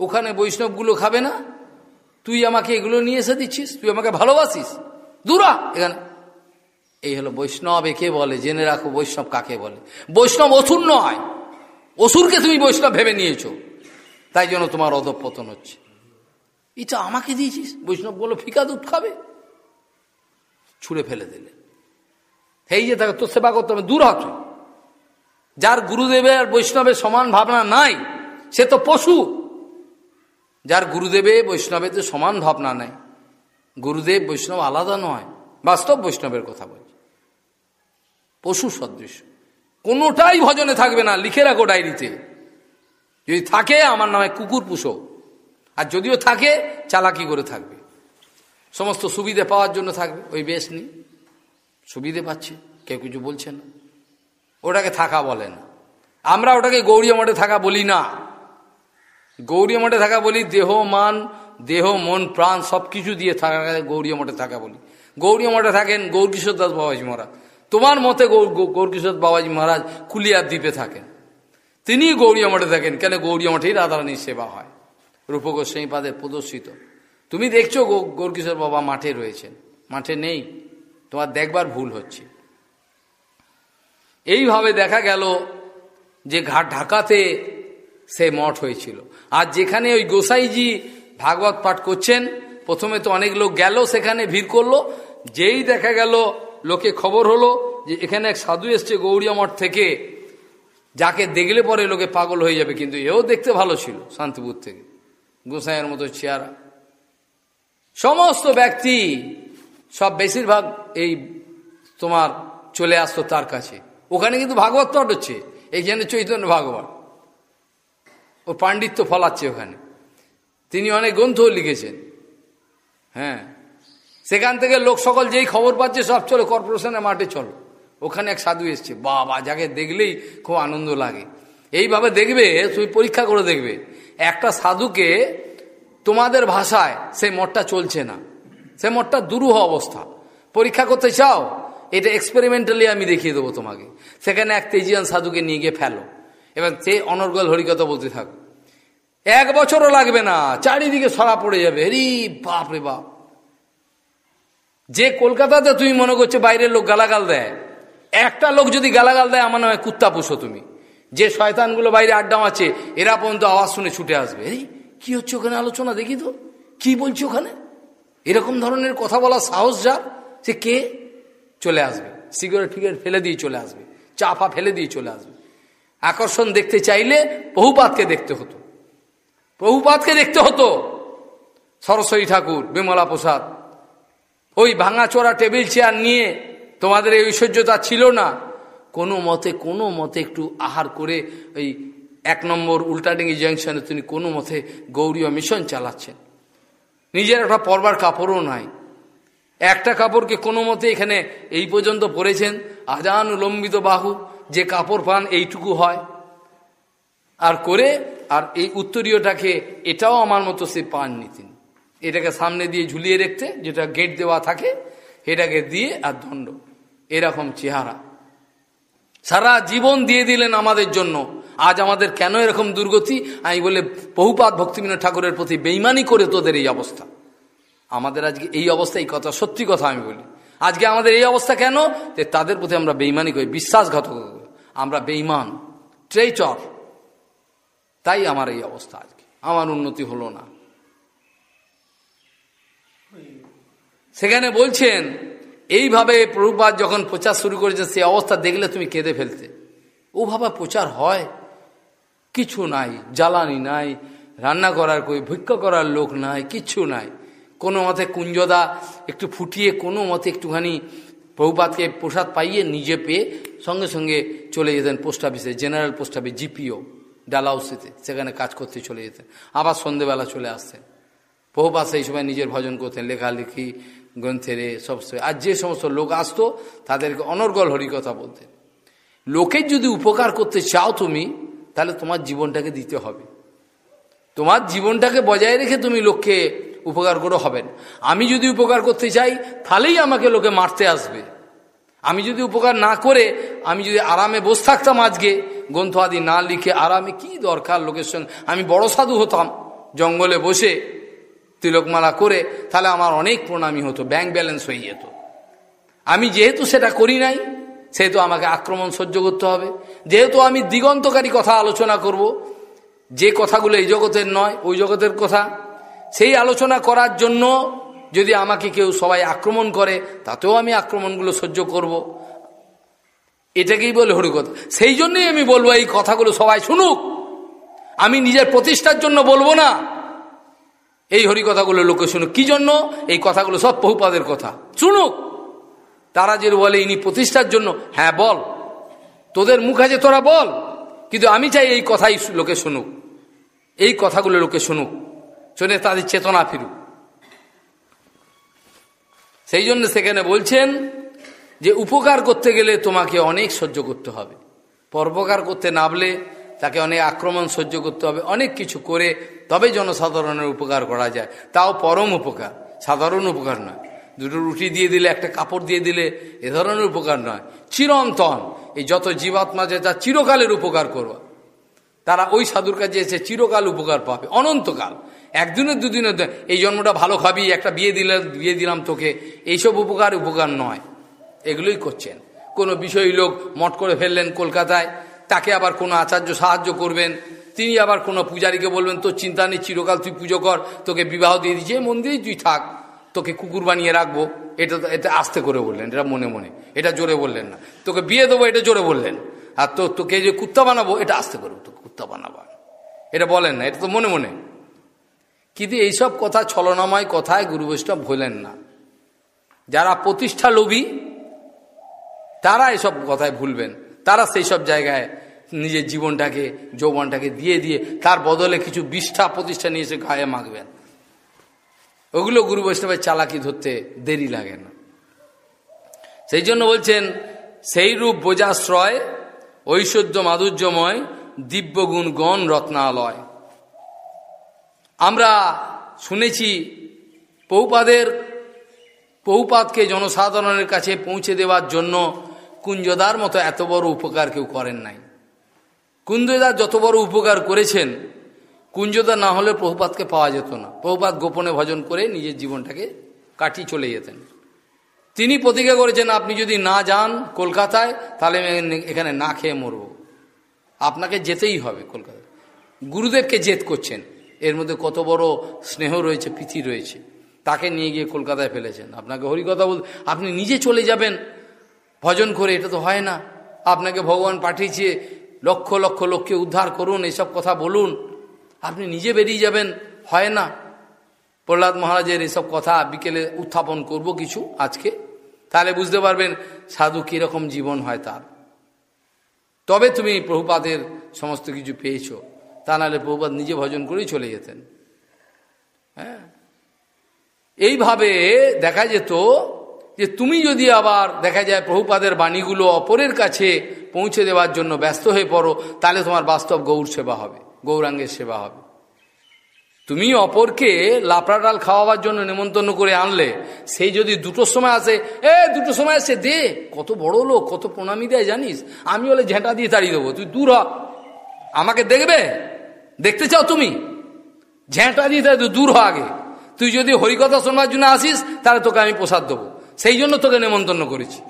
ওখানে বৈষ্ণবগুলো খাবে না? তুই আমাকে এগুলো নিয়ে এসে দিচ্ছিস? তুই আমাকে ভালোবাসিস? দূরা এখানে। এই হলো বৈষ্ণব, একে বলে? জেনে রাখো বৈষ্ণব কাকে বলে? বৈষ্ণব অসুর নয় অসুরকে তুমি বৈষ্ণব ভেবে নিয়েছো। তাই জন্য তোমার অধপতন হচ্ছে। এটা আমাকে দিয়েছিস? বৈষ্ণব বলো ফিকা দুধ খাবে? ছুঁড়ে ফেলে দিলে। এই যে তাকে তোর সেবা করতে হবে, দূর হত যার গুরুদেবের আর বৈষ্ণবের সমান ভাবনা নাই, সে তো পশু। যার গুরুদেবে বৈষ্ণবের সমান ভাবনা নাই, গুরুদেব বৈষ্ণব আলাদা নয়, বাস্তব বৈষ্ণবের কথা বলছি। পশু সদৃশ। কোনোটাই ভজনে থাকবে না, লিখে রাখো ডায়েরিতে। যদি থাকে, আমার নামে কুকুর পুষো। আর যদিও থাকে, চালাকি করে থাকবে। সমস্ত সুবিধে পাওয়ার জন্য থাকবে, ওই বেশ নেই। সুবিধে পাচ্ছে, কেউ কিছু বলছে না। ওটাকে থাকা বলে না। আমরা ওটাকে গৌরী মঠে থাকা বলি না। গৌরী মঠে থাকা বলি, দেহ, মান, দেহ, মন, প্রাণ সব কিছু দিয়ে থাকা, গৌরী মঠে থাকা বলি। গৌরী মঠে থাকেন গৌরকিশোর দাস বাবাজি মহারাজ। তোমার মতে গৌরকিশোর বাবাজি মহারাজ কুলিয়ার দ্বীপে থাকেন। তিনি গৌরীয় মঠে থাকেন। কেন গৌরীয় মঠেই রাধারানীর সেবা হয়? রূপগোস্বামী পাদের প্রদর্শিত। তুমি দেখছ গৌরকিশোর বাবা মাঠে রয়েছেন। মাঠে নেই। তোমার দেখবার ভুল হচ্ছে। এইভাবে দেখা গেল যে ঘাট ঢাকাতে সে মঠ হয়েছিল। আর যেখানে ওই গোসাইজি ভাগবত পাঠ করছেন, প্রথমে তো অনেক লোক গেল, সেখানে ভিড় করল। যেই দেখা গেল লোকে খবর হলো যে এখানে এক সাধু এসছে গৌরিয়া মঠ থেকে। যাকে দেখলে পরে লোকে পাগল হয়ে যাবে, কিন্তু এও দেখতে ভালো ছিল শান্তিপুর থেকে, গোসাইয়ের মতো চেয়ারা সমস্ত ব্যক্তি, সব বেশিরভাগ এই তোমার চলে আসতো তার কাছে। ওখানে কিন্তু ভাগবত পাঠ হচ্ছে এইখানে চৈতন্য ভাগবত ও পাণ্ডিত্য ফলাচ্ছে ওখানে। তিনি অনেক গ্রন্থও লিখেছেন। হ্যাঁ সেখান থেকে লোক সকল যেই খবর পাচ্ছে সব চলো কর্পোরেশনের মাঠে চলো। ওখানে এক সাধু এসছে। বাবা, যাকে দেখলেই খুব আনন্দ লাগে। এইভাবে দেখবে, তুমি পরীক্ষা করে দেখবে। একটা সাধুকে তোমাদের ভাষায় সেই মঠটা চলছে না। সে মঠটা দুরূহ অবস্থা। পরীক্ষা করতে চাও, এটা এক্সপেরিমেন্টালি আমি দেখিয়ে দেবো তোমাকে। সেখানে এক তেজিয়ান সাধুকে নিয়ে গিয়ে ফেলো। এবার সে অনর্গল হরিকথা বলতে থাকো, এক বছরও লাগবে না, চারিদিকে সরা পড়ে যাবে। হরি বাপ রে বাপ। যে কলকাতাতে তুমি মনে করছ বাইরের লোক গালাগাল দেয়, একটা লোক যদি গালাগাল দেয়, আমার নামে কুত্তা পুষো তুমি। যে শয়তানগুলো বাইরে আড্ডা আছে এরা পর্যন্ত আওয়াজ শুনে ছুটে আসবে। এই, কি হচ্ছে ওখানে আলোচনা? দেখি তো। কি বলছো ওখানে? এরকম ধরনের কথা বলার সাহস যার? সে কে? চলে আসবে। সিগারেট ফিগারেট ফেলে দিয়ে চলে আসবে। চা ফা ফেলে দিয়ে চলে আসবে। আকর্ষণ দেখতে চাইলে বহুপাতকে দেখতে হতো। বহুপাতকে দেখতে হতো। সরস্বতী ঠাকুর, বিমলা প্রসাদ ওই ভাঙাচোরা টেবিল চেয়ার নিয়ে তোমাদের এই ঐশ্বর্যতা ছিল না। কোনো মতে কোনো মতে একটু আহার করে ওই এক নম্বর উল্টাডিঙ্গি জাংশনে তিনি কোনো মতে গৌরীয় মিশন চালাচ্ছেন। নিজের একটা পরবার কাপড়ও নাই। একটা কাপড়কে কোনো মতে এখানে এই পর্যন্ত পরেছেন আজান লম্বিত বাহু, যে কাপড় পান এইটুকু হয়। আর করে, আর এই উত্তরীয়টাকে এটাও আমার মতো সে পাননি তিনি। এটাকে সামনে দিয়ে ঝুলিয়ে রেখতে যেটা গেট দেওয়া থাকে, এটাকে দিয়ে আর দণ্ড। এরকম চেহারা। সারা জীবন দিয়ে দিলেন আমাদের জন্য। আজ আমাদের কেন এরকম দুর্গতি? আমি বলে, বহুপাত ভক্তিবিনোদ ঠাকুরের প্রতি বেইমানি করে তোদের এই অবস্থা। আমাদের আজকে এই অবস্থা, এই কথা সত্যি কথা আমি বলি। আজকে আমাদের এই অবস্থা কেন? যে তাদের প্রতি আমরা বেইমানি করি বিশ্বাসঘাতক আমরা বেইমান ট্রেচর তাই আমার এই অবস্থা আজকে। আমার উন্নতি হলো না। সেখানে বলছেন, এইভাবে প্রভুপাত যখন প্রচার শুরু করেছে, সে অবস্থা দেখলে তুমি কেঁদে ফেলতে। ওভাবে প্রচার হয়? কিছু নাই। জ্বালানি নাই। রান্না করার কই, ভিক্ষা করার লোক নাই কিচ্ছু নাই। কোনো মতে কুঞ্জদা একটু ফুটিয়ে, কোনো মতে একটুখানি প্রভুপাতকে প্রসাদ পাইয়ে নিজে পেয়ে সঙ্গে সঙ্গে চলে যেতেন পোস্ট অফিসে, জেনারেল পোস্ট অফিস, জিপিও ডালাউসিতে সেখানে কাজ করতে চলে যেতেন। আবার সন্ধেবেলা চলে আসতেন। বহুপাত সেই সময় নিজের ভজন করতেন, লেখালেখি, গ্রন্থের সব আর যে সমস্ত লোক আসতো, তাদেরকে অনর্গল হরিকথা বলতেন। লোকের যদি উপকার করতে চাও তুমি, তাহলে তোমার জীবনটাকে দিতে হবে। তোমার জীবনটাকে বজায় রেখে তুমি লোককে উপকার করে হবেন আমি যদি উপকার করতে চাই, তাহলেই আমাকে লোকে মারতে আসবে। আমি যদি উপকার না করে, আমি যদি আরামে বসে থাকতাম আজকে, গ্রন্থ আদি না লিখে আরামে কি দরকার লোকের সঙ্গে? আমি বড় সাধু হতাম, জঙ্গলে বসে তিলকমালা করে, তাহলে আমার অনেক প্রণামী হতো ব্যাংক ব্যালেন্স হয়ে যেত। আমি যেহেতু সেটা করি নাই, সেহেতু আমাকে আক্রমণ সহ্য করতে হবে। যেহেতু আমি দিগন্তকারী কথা আলোচনা করব, যে কথাগুলো এই জগতের নয়, ওই জগতের কথা, সেই আলোচনা করার জন্য যদি আমাকে কেউ সবাই আক্রমণ করে, তাতেও আমি আক্রমণগুলো সহ্য করব। এটাকেই বলে হরিকথা সেই জন্যই আমি বলব, এই কথাগুলো সবাই শুনুক। আমি নিজের প্রতিষ্ঠার জন্য বলব না। এই হরিকথাগুলো লোকে শুনুক। কি জন্য? এই কথাগুলো সব বহুপাদের কথা। শুনুক। তারা যে বলে ইনি প্রতিষ্ঠার জন্য হ্যাঁ বল। তোদের মুখ আছে, তোরা বল। কিন্তু আমি চাই এই কথাই লোকে শুনুক। এই কথাগুলো লোকে শুনুক। শুনে তাদের চেতনা ফিরুক। সেই জন্য সেখানে বলছেন যে, উপকার করতে গেলে তোমাকে অনেক সহ্য করতে হবে। পরোপকার করতে নামলে তাকে অনেক আক্রমণ সহ্য করতে হবে, অনেক কিছু করে তবে জনসাধারণের উপকার করা যায়। তাও পরম উপকার, সাধারণ উপকার নয়। দুটো রুটি দিয়ে দিলে, একটা কাপড় দিয়ে দিলে এ ধরনের উপকার নয়। চিরন্তন, এই যত জীবাত্মা যে তা চিরকালের উপকার করবা তারা ওই সাধুর কাছে এসে চিরকাল উপকার পাবে, অনন্তকাল। একদিনের দুদিনের এই জন্মটা ভালো খাবি, একটা বিয়ে দিলে, বিয়ে দিলাম তোকে, এইসব উপকার উপকার নয়। এগুলোই করছেন। কোনো বিষয় লোক মট করে ফেললেন কলকাতায় তাকে আবার কোনো আচার্য সাহায্য করবেন, তিনি আবার কোনো পূজারীকে বলবেন, তোর চিন্তা নেই, চিরকাল তুই পুজো কর, তোকে বিবাহ দিয়ে দিচ্ছে মন্দিরেই তুই থাক, তোকে কুকুর বানিয়ে রাখব। এটা এটা আস্তে করে বললেন, এটা মনে মনে, এটা জোরে বললেন না। তোকে বিয়ে দেবো, এটা জোরে বললেন, আর তো, তোকে যে কুত্তা বানাবো, এটা আস্তে করে তোকে কুত্তা বানাবো এটা বলেন না, এটা তো মনে মনে। কিন্তু এইসব কথা ছলনাময় কথায় গুরু বৈষ্ণব ভোলেন না। যারা প্রতিষ্ঠা লোভী, তারা এসব কথায় ভুলবেন। তারা সেই সব জায়গায় নিজের জীবনটাকে, যৌবনটাকে দিয়ে দিয়ে তার বদলে কিছু বিষ্ঠা প্রতিষ্ঠা নিয়ে এসে গায়ে মাখবেন। ওগুলো গুরু বৈষ্ণবের চালাকি ধরতে দেরি লাগে না। সেই জন্য বলছেন, সেই রূপ বোঝাশ্রয়, ঐশ্বর্য মাধুর্যময়, দিব্যগুণ গণ রত্নালয়। আমরা শুনেছি পৌপাদের, পৌপাদকে জনসাধারণের কাছে পৌঁছে দেওয়ার জন্য কুঞ্জদার মতো এত বড় উপকার কেউ করেন নাই। কুঞ্জদার যত বড় উপকার করেছেন কুঞ্জদা না হলে প্রভুপাতকে পাওয়া যেত না। প্রভুপাত গোপনে ভজন করে নিজের জীবনটাকে কাটিয়ে চলে যেতেন। তিনি প্রতিজ্ঞা করেছেন, আপনি যদি না যান কলকাতায়, তাহলে এখানে না খেয়ে মরব। আপনাকে যেতেই হবে কলকাতায়। গুরুদেবকে জেদ করছেন। এর মধ্যে কত বড় স্নেহ রয়েছে, প্রীতি রয়েছে। তাকে নিয়ে গিয়ে কলকাতায় ফেলেছেন। আপনাকে হরিকথা বল আপনি নিজে চলে যাবেন। ভজন করে, এটা তো হয় না। আপনাকে ভগবান পাঠিয়েছে, লক্ষ লক্ষ লোককে উদ্ধার করুন, এসব কথা বলুন। আপনি নিজে বেরিয়ে যাবেন, হয় না। প্রহ্লাদ মহারাজের এসব কথা বিকেলে উত্থাপন করব কিছু আজকে। তাহলে বুঝতে পারবেন সাধু কীরকম জীবন হয় তার। তবে তুমি প্রভুপাদের সমস্ত কিছু পেয়েছ, তা নাহলে প্রভুপাত নিজে ভজন করেই চলে যেতেন। হ্যাঁ। এইভাবে দেখা যেত যে তুমি যদি আবার দেখা যায় প্রভুপাদের বাণীগুলো অপরের কাছে পৌঁছে দেওয়ার জন্য ব্যস্ত হয়ে পড়ো, তাহলে তোমার বাস্তব গৌর সেবা হবে, গৌরাঙ্গের সেবা হবে। তুমি অপরকে লাপড়া ডাল খাওয়াবার জন্য নিমন্ত্রণ করে আনলে, সেই যদি দুটোর সময় আসে, এ দুটো সময় আসে দে, কত বড় লোক, কত প্রণামী দেয়, জানিস? আমি হলে ঝেঁটা দিয়ে তাড়িয়ে দেবো, তুই দূর হ। আমাকে দেখবে? দেখতে চাও তুমি? ঝেঁটা দিয়ে তাই দূর হ আগে। তুই যদি হরিকথা শোনার জন্য আসিস, তাহলে তোকে আমি প্রসাদ দেবো। সেই জন্য তোকে নেমন্তন্ন করেছি।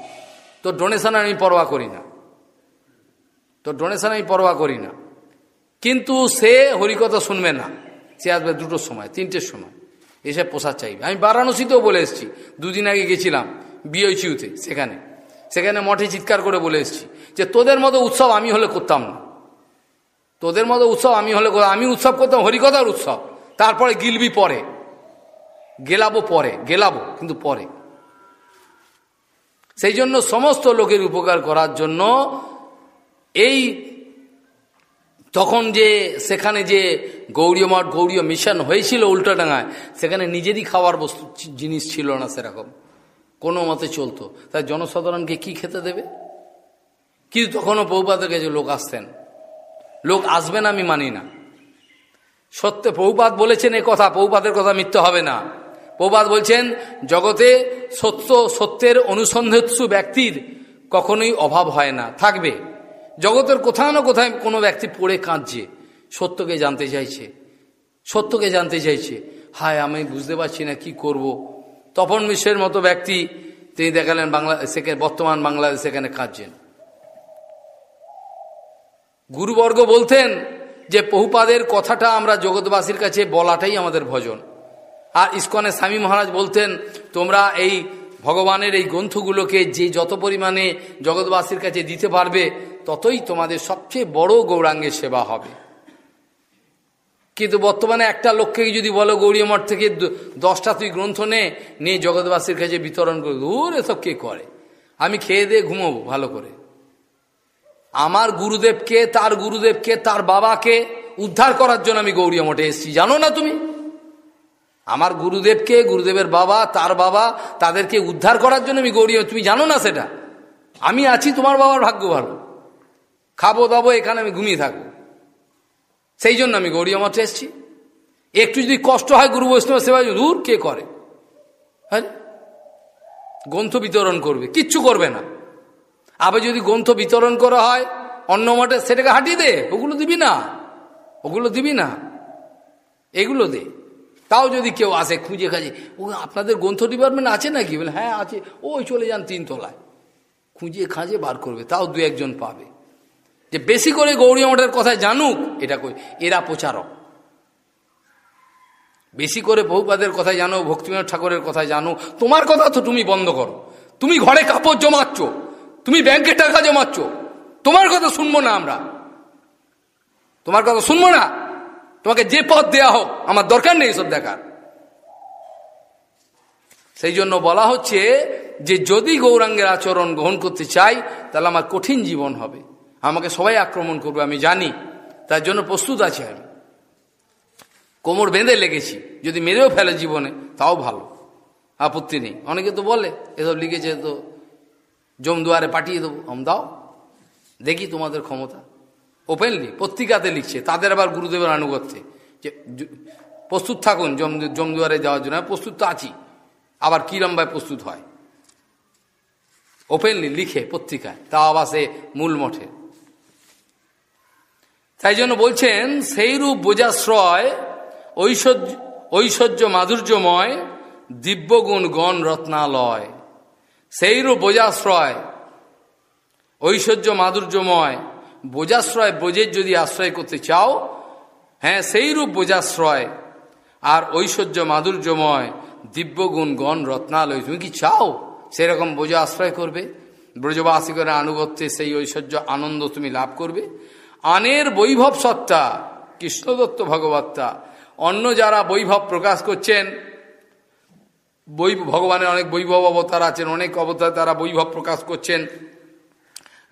তোর ডোনেশন আমি পরোয়া করি না। তোর ডোনেশন আমি পরোয়া করি না। কিন্তু সে হরিকথা শুনবে না। সে আসবে দুটোর সময়, তিনটের সময়। এসে প্রসাদ চাইবে। আমি বারাণসীতেও বলে এসেছি। দুদিন আগে গেছিলাম বিওইচিউতে সেখানে। সেখানে মঠে চিৎকার করে বলে এসেছি যে, তোদের মতো উৎসব আমি হলে করতাম না। তোদের মতো উৎসব আমি হলে আমি উৎসব করতাম হরিকথার উৎসব। তারপরে গিলবি পরে। গেলাবো পরে, গেলাবো, কিন্তু পরে। সেই জন্য সমস্ত লোকের উপকার করার জন্য এই তখন যে সেখানে যে গৌরীয় মঠ, গৌরীয় মিশন হয়েছিল উল্টাডাঙায় সেখানে নিজেরই খাওয়ার বস্তু জিনিস ছিল না সেরকম। কোনো মতে চলতো। তাই জনসাধারণকে কি খেতে দেবে? কিন্তু তখনও পৌপাতের কাছে লোক আসতেন। লোক আসবেন আমি মানি না। সত্যে পৌপাত বলেছেন এ কথা পৌপাতের কথা মিথ্যে হবে না। পৌপাত বলছেন, জগতে সত্য, সত্যের অনুসন্ধিৎসু ব্যক্তির কখনোই অভাব হয় না, থাকবে। জগতের কোথাও না কোথায় কোনো ব্যক্তি পড়ে কাঁদছে, সত্যকে জানতে চাইছে, সত্যকে জানতে চাইছে। হায়, আমি বুঝতে পারছি না কি করব। তপন মিশ্রের মতো ব্যক্তি, তিনি দেখালেন বাংলা সেখানে বর্তমান বাংলাদেশ সেখানে কাঁদছেন। গুরুবর্গ বলতেন যে, বহুপাদের কথাটা আমরা জগৎবাসীর কাছে বলাটাই আমাদের ভজন। আর ইস্কনের স্বামী মহারাজ বলতেন, তোমরা এই ভগবানের এই গ্রন্থগুলোকে যে যত পরিমাণে জগৎবাসীর কাছে দিতে পারবে, ততই তোমাদের সবচেয়ে বড় গৌরাঙ্গের সেবা হবে। কিন্তু বর্তমানে একটা লোককে যদি বলো গৌরীয় মঠ থেকে দশটা তুই গ্রন্থ নে নিয়ে জগৎবাসীর কাছে বিতরণ করে দূর এসব কে করে? আমি খেয়ে দিয়ে ঘুমোবো ভালো করে। আমার গুরুদেবকে, তার গুরুদেবকে, তার বাবাকে উদ্ধার করার জন্য আমি গৌরী মঠে এসেছি। জানো না তুমি? আমার গুরুদেবকে, গুরুদেবের বাবা, তার বাবা, তাদেরকে উদ্ধার করার জন্য আমি গৌরী তুমি জানো না সেটা? আমি আছি, তোমার বাবার ভাগ্য ভালো। খাব, দাবো, এখানে আমি ঘুমিয়ে থাকব। সেই জন্য আমি গৌরী মঠে এসেছি। একটু যদি কষ্ট হয় গুরু বৈষ্ণব সেবা দূর কে করে? হ্যাঁ? গ্রন্থ বিতরণ করবে, কিচ্ছু করবে না। আবার যদি গ্রন্থ বিতরণ করা হয়, অন্য মঠে, সেটাকে হাঁটিয়ে দে, ওগুলো দিবি না। ওগুলো দিবি না। এগুলো দে। তাও যদি কেউ আসে খুঁজে খাজে, ও আপনাদের গ্রন্থ ডিপার্টমেন্ট আছে নাকি? বলে হ্যাঁ আছে। ওই চলে যান তিনতলায় খুঁজে খাঁজে, বার করবে। তাও দু একজন পাবে। যে বেশি করে গৌরী মঠের কথা জানুক, এটা কই? এরা প্রচারক। বেশি করে বহুপাদের কথা জানো ভক্তিবিনোদ ঠাকুরের কথা জানো। তোমার কথা তো তুমি বন্ধ করো। তুমি ঘরে কাপড় জমাচ্ছ। তুমি ব্যাংকে টাকা জমাচ্ছ। তোমার কথা শুনব না আমরা। তোমার কথা শুনব না? তোমাকে যে পথ দেয়া হোক, আমার দরকার নেই এসব দেখার। সেই জন্য বলা হচ্ছে যে যদি গৌরাঙ্গের আচরণ গ্রহণ করতে চাই, তাহলে আমার কঠিন জীবন হবে। আমাকে সবাই আক্রমণ করবে, আমি জানি। তার জন্য প্রস্তুত আছে আমি। কোমর বেঁধে লেগেছি, যদি মেরেও ফেলে জীবনে, তাও ভালো। আপত্তি নেই। অনেকে তো বলে, এসব লিখেছে তো, জমদুয়ারে পাঠিয়ে দেবো। আম দাও দেখি তোমাদের ক্ষমতা। ওপেনলি, পত্রিকাতে লিখছে, তাদের আবার গুরুদেবের আনুগত্যে। যে প্রস্তুত থাকুন জম জমদুয়ারে যাওয়ার জন্য প্রস্তুত তো আছি। আবার কী লম্বায় প্রস্তুত হয়? ওপেনলি লিখে পত্রিকায় তা আবার সে মূল মঠে। তাই জন্য বলছেন, সেইরূপ বোঝাশ্রয়, ঐশ্বর্য ঐশ্বর্য মাধুর্যময়, দিব্যগুণ গণ রত্নালয়। সেইরূপ বোঝাশ্রয়, ঐশ্বর্য মাধুর্যময় বোঝাশ্রয় বোঝের যদি আশ্রয় করতে চাও হ্যাঁ সেইরূপ বোঝাশ্রয়। আর ঐশ্বর্য মাধুর্যময় দিব্যগুণ গণ রত্নালয় তুমি কি চাও? সেরকম বোঝা আশ্রয় করবে। ব্রজবাসী করে আনুগত্যে সেই ঐশ্বর্য আনন্দ তুমি লাভ করবে। আনের বৈভব সত্তা, কৃষ্ণদত্ত ভগবত্তা, অন্য যারা বৈভব প্রকাশ করছেন, বৈ, ভগবানের অনেক বৈভব অবতার আছেন, অনেক অবতার তারা বৈভব প্রকাশ করছেন।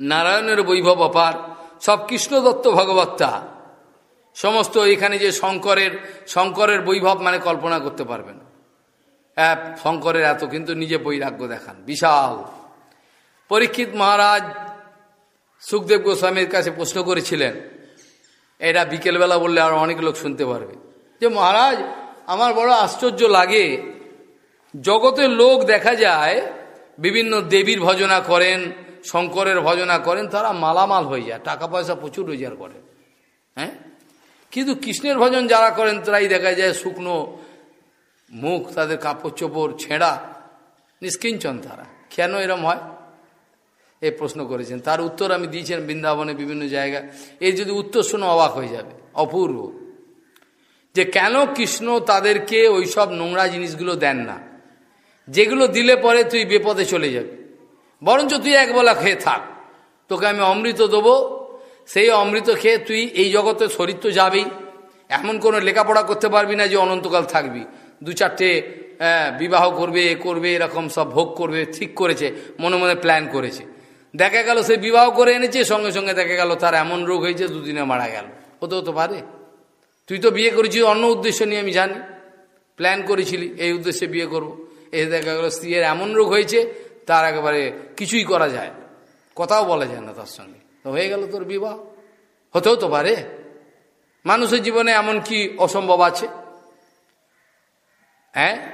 নারায়ণের বৈভব অপার। সব কৃষ্ণদত্ত ভগবত্তা। সমস্ত এখানে যে শঙ্করের শঙ্করের বৈভব মানে কল্পনা করতে পারবেন। হ্যাঁ শঙ্করের এত, কিন্তু নিজে বৈরাগ্য দেখান, বিশাল। পরীক্ষিত মহারাজ সুখদেব গোস্বামীর কাছে প্রশ্ন করেছিলেন, এটা বিকেলবেলা বললে আর অনেক লোক শুনতে পারবে, যে মহারাজ, আমার বড় আশ্চর্য লাগে, জগতের লোক দেখা যায়, বিভিন্ন দেবীর ভজনা করেন শঙ্করের ভজনা করেন, তারা মালামাল হয়ে যায় টাকা পয়সা প্রচুর রোজগার করে হ্যাঁ? কিন্তু কৃষ্ণের ভজন যারা করেন, তারাই দেখা যায় শুকনো মুখ, তাদের কাপড় চোপড় ছেঁড়া। নিষ্কিঞ্চন তারা। কেন এরম হয়? এই প্রশ্ন করেছেন। তার উত্তর আমি দিয়েছেন বৃন্দাবনে বিভিন্ন জায়গায় এই যদি উত্তর শুনে অবাক হয়ে যাবে। অপূর্ব। যে কেন কৃষ্ণ তাদেরকে ওই সব নোংরা জিনিসগুলো দেন না? যেগুলো দিলে পরে তুই বিপদে চলে যাবি। বরঞ্চ তুই একবেলা খেয়ে থাক। তোকে আমি অমৃত দেবো। সেই অমৃত খেয়ে তুই এই জগতে শরীর তো যাবেই এমন কোনো লেখাপড়া করতে পারবি না যে অনন্তকাল থাকবি। দু চারটে বিবাহ করবে এ করবে, এরকম সব ভোগ করবে, ঠিক করেছে, মনে মনে প্ল্যান করেছে। দেখা গেল সে বিবাহ করে এনেছে, সঙ্গে সঙ্গে দেখা গেল তার এমন রোগ হয়েছে, দুদিনে মারা গেল। হতে হতে পারে। তুই তো বিয়ে করেছিস, অন্য উদ্দেশ্য নিয়ে আমি জানি। প্ল্যান করেছিলি, এই উদ্দেশ্যে বিয়ে করব। এই দেখা গেল স্ত্রীর এমন রোগ হয়েছে তার একেবারে কিছুই করা যায় না। কথাও বলা যায় না তার সঙ্গে। তো হয়ে গেল তোর বিবাহ। হতেও তো পারে। মানুষের জীবনে এমন কি অসম্ভব আছে? হ্যাঁ?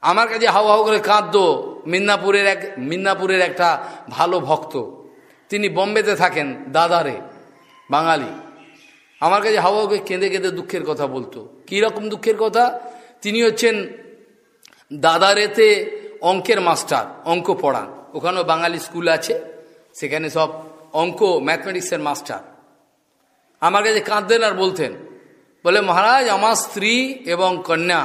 আমার কাছে হাও হাও করে কাঁদতো মিদনাপুরের এক মিদনাপুরের একটা ভালো ভক্ত। তিনি বোম্বেতে থাকেন, দাদারে, বাঙালি। আমার কাছে হাওয়া হাওকে কেঁদে কেঁদে দুঃখের কথা বলতো। কীরকম দুঃখের কথা? তিনি হচ্ছেন দাদারেতে অঙ্কের মাস্টার, অঙ্ক পড়ান। ওখানেও বাঙালি স্কুল আছে, সেখানে সব অঙ্ক, ম্যাথমেটিক্সের মাস্টার। আমার কাছে কাঁদতেন আর বলতেন, বলে, মহারাজ, আমার স্ত্রী এবং কন্যা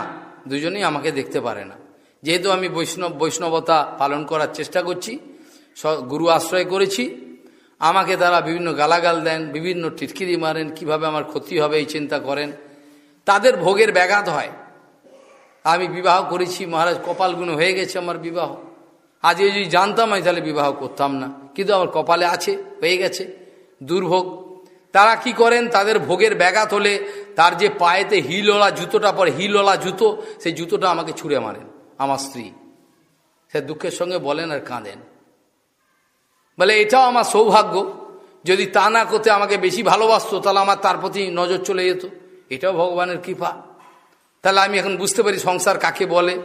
দুজনেই আমাকে দেখতে পারে না। যেহেতু আমি বৈষ্ণব, বৈষ্ণবতা পালন করার চেষ্টা করছি গুরু আশ্রয় করেছি, আমাকে তারা বিভিন্ন গালাগাল দেন, বিভিন্ন টিটকিরি মারেন, কীভাবে আমার ক্ষতি হবে এই চিন্তা করেন। তাদের ভোগের ব্যাঘাত হয়। আমি বিবাহ করেছি, মহারাজ কপালগুলো হয়ে গেছে আমার বিবাহ। আজ যদি জানতাম আমি তাহলে বিবাহ করতাম না। কিন্তু আমার কপালে আছে, হয়ে গেছে, দুর্ভোগ। তারা কি করেন? তাদের ভোগের ব্যাঘাত হলে তার যে পায়েতে হিলওলা জুতোটা পরে হিলওলা জুতো, সেই জুতোটা আমাকে ছুঁড়ে মারেন, আমার স্ত্রী। সে দুঃখের সঙ্গে বলেন আর কাঁদেন। বলে, এটাও আমার সৌভাগ্য। যদি তা না করতে আমাকে বেশি ভালোবাসতো, তাহলে আমার তার প্রতি নজর চলে যেত। এটাও ভগবানের কৃপা। তাহলে আমি এখন বুঝতে পারি সংসার কাকে বলে।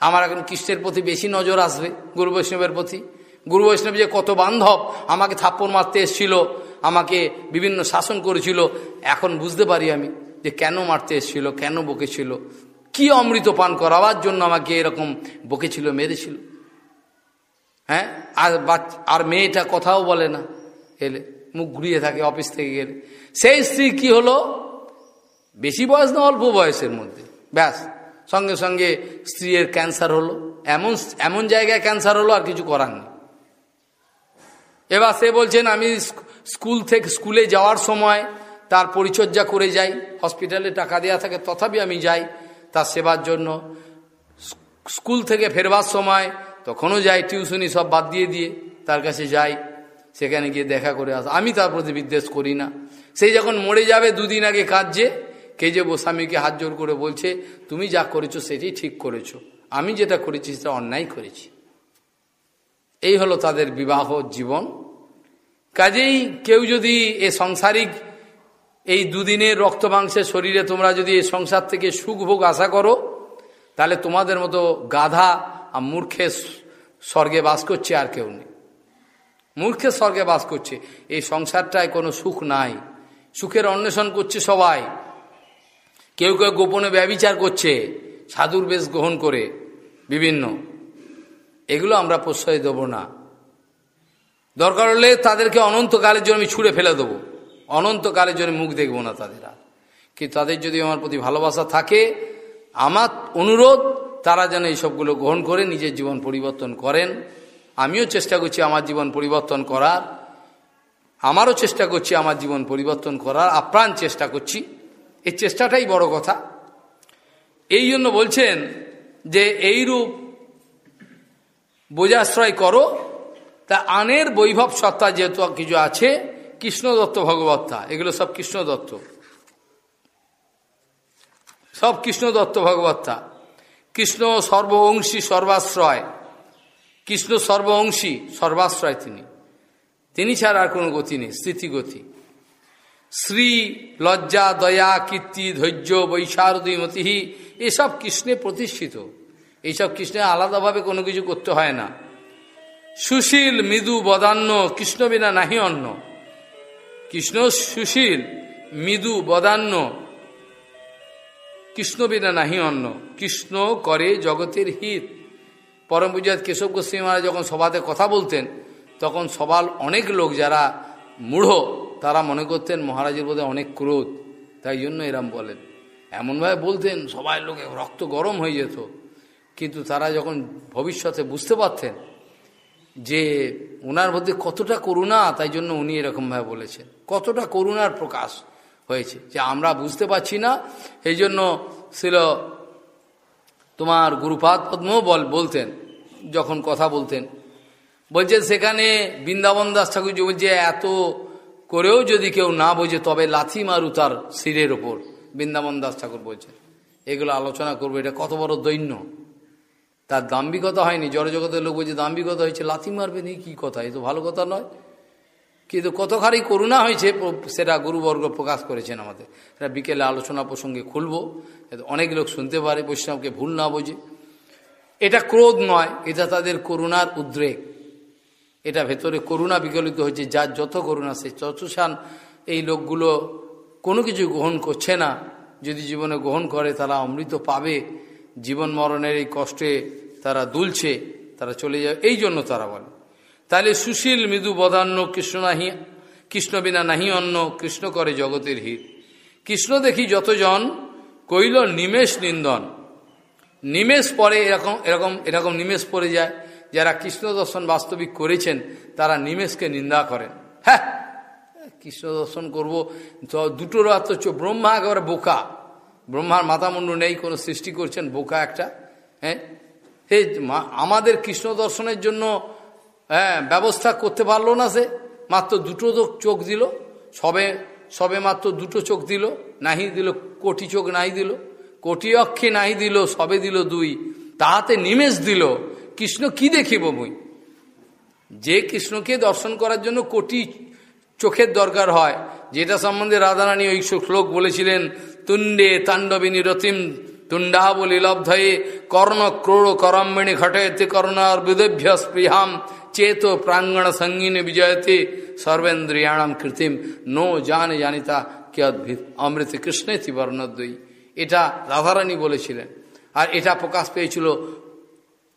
আমার এখন কৃষ্ণের প্রতি বেশি নজর আসবে, গুরু বৈষ্ণবের প্রতি। গুরু বৈষ্ণব যে কত বান্ধব, আমাকে থাপ্পড় মারতে এসেছিল, আমাকে বিভিন্ন শাসন করেছিল, এখন বুঝতে পারি আমি যে কেন মারতে এসেছিল, কেন বকেছিল। কি অমৃত পান করাবার জন্য আমাকে এরকম বকেছিল, মেরেছিল। হ্যাঁ? আর আর মেয়েটা কথাও বলে না। এলে মুখ ঘুরিয়ে থাকে অফিস থেকে গেলে। সেই স্ত্রী কি হলো? বেশি বয়স না অল্প বয়সের মধ্যে। ব্যাস, সঙ্গে সঙ্গে স্ত্রীর ক্যান্সার হলো। এমন এমন জায়গায় ক্যান্সার হলো আর কিছু করার নেই। এবার সে বলছেন, আমি স্কুল থেকে, স্কুলে যাওয়ার সময় তার পরিচর্যা করে যাই। হসপিটালে টাকা দেওয়া থাকে, তথাপি আমি যাই তার সেবার জন্য। স্কুল থেকে ফেরবার সময় তখনও যাই, টিউশনি সব বাদ দিয়ে দিয়ে তার কাছে যাই। সেখানে গিয়ে দেখা করে আস। আমি তার প্রতি বিদ্বেষ করি না। সেই যখন মরে যাবে দুদিন আগে কাজে কে যে স্বামীকে হাত জোর করে বলছে, তুমি যা করেছ সেটি ঠিক করেছ। আমি যেটা করেছি সেটা অন্যায় করেছি। এই হলো তাদের বিবাহ জীবন। কাজেই কেউ যদি এ সংসারিক, এই দুদিনের রক্ত মাংসের শরীরে তোমরা যদি এই সংসার থেকে সুখ ভোগ আশা করো, তাহলে তোমাদের মতো গাধা আর মূর্খে স্বর্গে বাস করছে আর কেউ নেই। মূর্খে স্বর্গে বাস করছে। এই সংসারটায় কোনো সুখ নাই। সুখের অন্বেষণ করছে সবাই। কেউ কেউ গোপনে ব্যবিচার করছে, সাধুর বেশ গ্রহণ করে, বিভিন্ন। এগুলো আমরা প্রশ্রয় দেব না। দরকার হলে তাদেরকে অনন্তকালের জন্য আমি ছুঁড়ে ফেলে দেবো। অনন্তকালের জন্য মুখ দেখব না তাদের আর। কি তাদের যদি আমার প্রতি ভালোবাসা থাকে, আমার অনুরোধ, তারা যেন এইসবগুলো গ্রহণ করে, নিজের জীবন পরিবর্তন করেন। আমিও চেষ্টা করছি আমার জীবন পরিবর্তন করার। আমারও চেষ্টা করছি আমার জীবন পরিবর্তন করার। আপ্রাণ চেষ্টা করছি। এই চেষ্টাটাই বড় কথা। এই জন্য বলছেন যে এইরূপ বোঝাশ্রয় করো, তা আনের বৈভব সত্তা যেহেতু কিছু আছে কৃষ্ণ দত্ত ভগবত্তা এগুলো সব কৃষ্ণ দত্ত সব কৃষ্ণ দত্ত ভগবত্তা কৃষ্ণ সর্বঅংশী সর্বাশ্রয়, কৃষ্ণ সর্বঅংশী সর্বাশ্রয় তিনি। তিনি ছাড়া আর কোনো গতি নেই স্থিতিগতি শ্রী লজ্জা, দয়া, কীর্তি, ধৈর্য বৈশারদীমতি এসব কৃষ্ণে প্রতিষ্ঠিত। এইসব কৃষ্ণে আলাদাভাবে কোনো কিছু করতে হয় না। সুশীল, মৃদু, বদান্য, কৃষ্ণ বিনা নাহি অন্য। কৃষ্ণ সুশীল, মৃদু, বদান্য, কৃষ্ণ বিনা নাহি অন্য। কৃষ্ণ করে জগতের হিত। পরম পূজাত কেশব গোস্বামী মহারাজ যখন সভাতে কথা বলতেন, তখন সবার অনেক লোক যারা মূঢ় তারা মনে করতেন মহারাজের বোধহয় অনেক ক্রোধ। তাই জন্য এরম বলেন। এমনভাবে বলতেন, সবাই লোকে রক্ত গরম হয়ে যেত। কিন্তু তারা যখন ভবিষ্যতে বুঝতে পারতেন যে ওনার মধ্যে কতটা করুণা, তাই জন্য উনি এরকমভাবে বলেছেন। কতটা করুণার প্রকাশ হয়েছে যে আমরা বুঝতে পারছি না। এই জন্য ছিল তোমার গুরুপাদ পদ্মও বল, বলতেন, যখন কথা বলতেন। বলছেন, সেখানে বৃন্দাবন দাস ঠাকুর যে এত করেও যদি কেউ না বোঝে, তবে লাথি মারু তার শিরের ওপর। বৃন্দাবন দাস ঠাকুর বলছেন, এগুলো আলোচনা করব, এটা কত বড় দৈন্য। তার দাম্ভিকতা হয়নি, জড়জগতের লোক বলছে, দাম্ভিকতা হয়েছে, লাথি মারবে নি, কি কথা? এ তো ভালো কথা নয়। কিন্তু কতখানি করুণা হয়েছে, সেটা গুরুবর্গ প্রকাশ করেছেন আমাদের। সেটা বিকেলে আলোচনা প্রসঙ্গে খুলব অনেক লোক শুনতে পারে, বৈষ্ণবকে ভুল না বোঝে। এটা ক্রোধ নয়, এটা তাদের করুণার উদ্রেক। এটা ভেতরে করুণা বিকলিত হয়েছে, যার যত করুণা সে চতুষান এই লোকগুলো কোনো কিছু গ্রহণ করছে না। যদি জীবনে গ্রহণ করে, তারা অমৃত পাবে। জীবন মরণের এই কষ্টে তারা দুলছে, তারা চলে যাবে এই জন্য তারা বলে। তাহলে সুশীল, মৃদু, বদান্য, কৃষ্ণ নাহি, কৃষ্ণ বিনা নাহি অন্য, কৃষ্ণ করে জগতের হিত। কৃষ্ণ দেখি যতজন কইল নিমেষ, নিন্দন। নিমেষ পরে এরকম এরকম এরকম নিমেষ পড়ে যায়। যারা কৃষ্ণ দর্শন বাস্তবিক করেছেন, তারা নিমেষকে নিন্দা করেন। হ্যাঁ কৃষ্ণ দর্শন করব। দুটো রাত ব্রহ্মা একেবারে বোকা। ব্রহ্মার মাথামুন্ডু নেই, কোনো সৃষ্টি করছেন, বোকা একটা। হ্যাঁ হে আমাদের কৃষ্ণ দর্শনের জন্য হ্যাঁ ব্যবস্থা করতে পারল না সে। মাত্র দুটো চোখ দিল, সবে সবে মাত্র দুটো চোখ দিল, নাহি দিল, কোটি চোখ নাই দিল, কোটি অক্ষে নাই দিল, সবে দিল দুই। তাহাতে নিমেষ দিল। কৃষ্ণ কি দেখিব মুই? যে কৃষ্ণকে দর্শন করার জন্য কোটি চোখের দরকার হয়, যেটা সম্বন্ধে রাধারানী ওই শ্লোক বলেছিলেন, তুণ্ডে তাণ্ডবিনী রতিম তুণ্ডাবলী লব্ধয়ে কর্ণ ক্রোড় করম্বিণী ঘটয়তে করুণার বিদেভ্য স্পৃহাম, চেত প্রাঙ্গণ সঙ্গিনী বিজয়তে সর্বেন্দ্রিয়াণম কৃত্রিম নো জানে জানিতা কে অদ্ভিত অমৃত কৃষ্ণে বর্ণদ্বয়ী। এটা রাধারানী বলেছিলেন। আর এটা প্রকাশ পেয়েছিল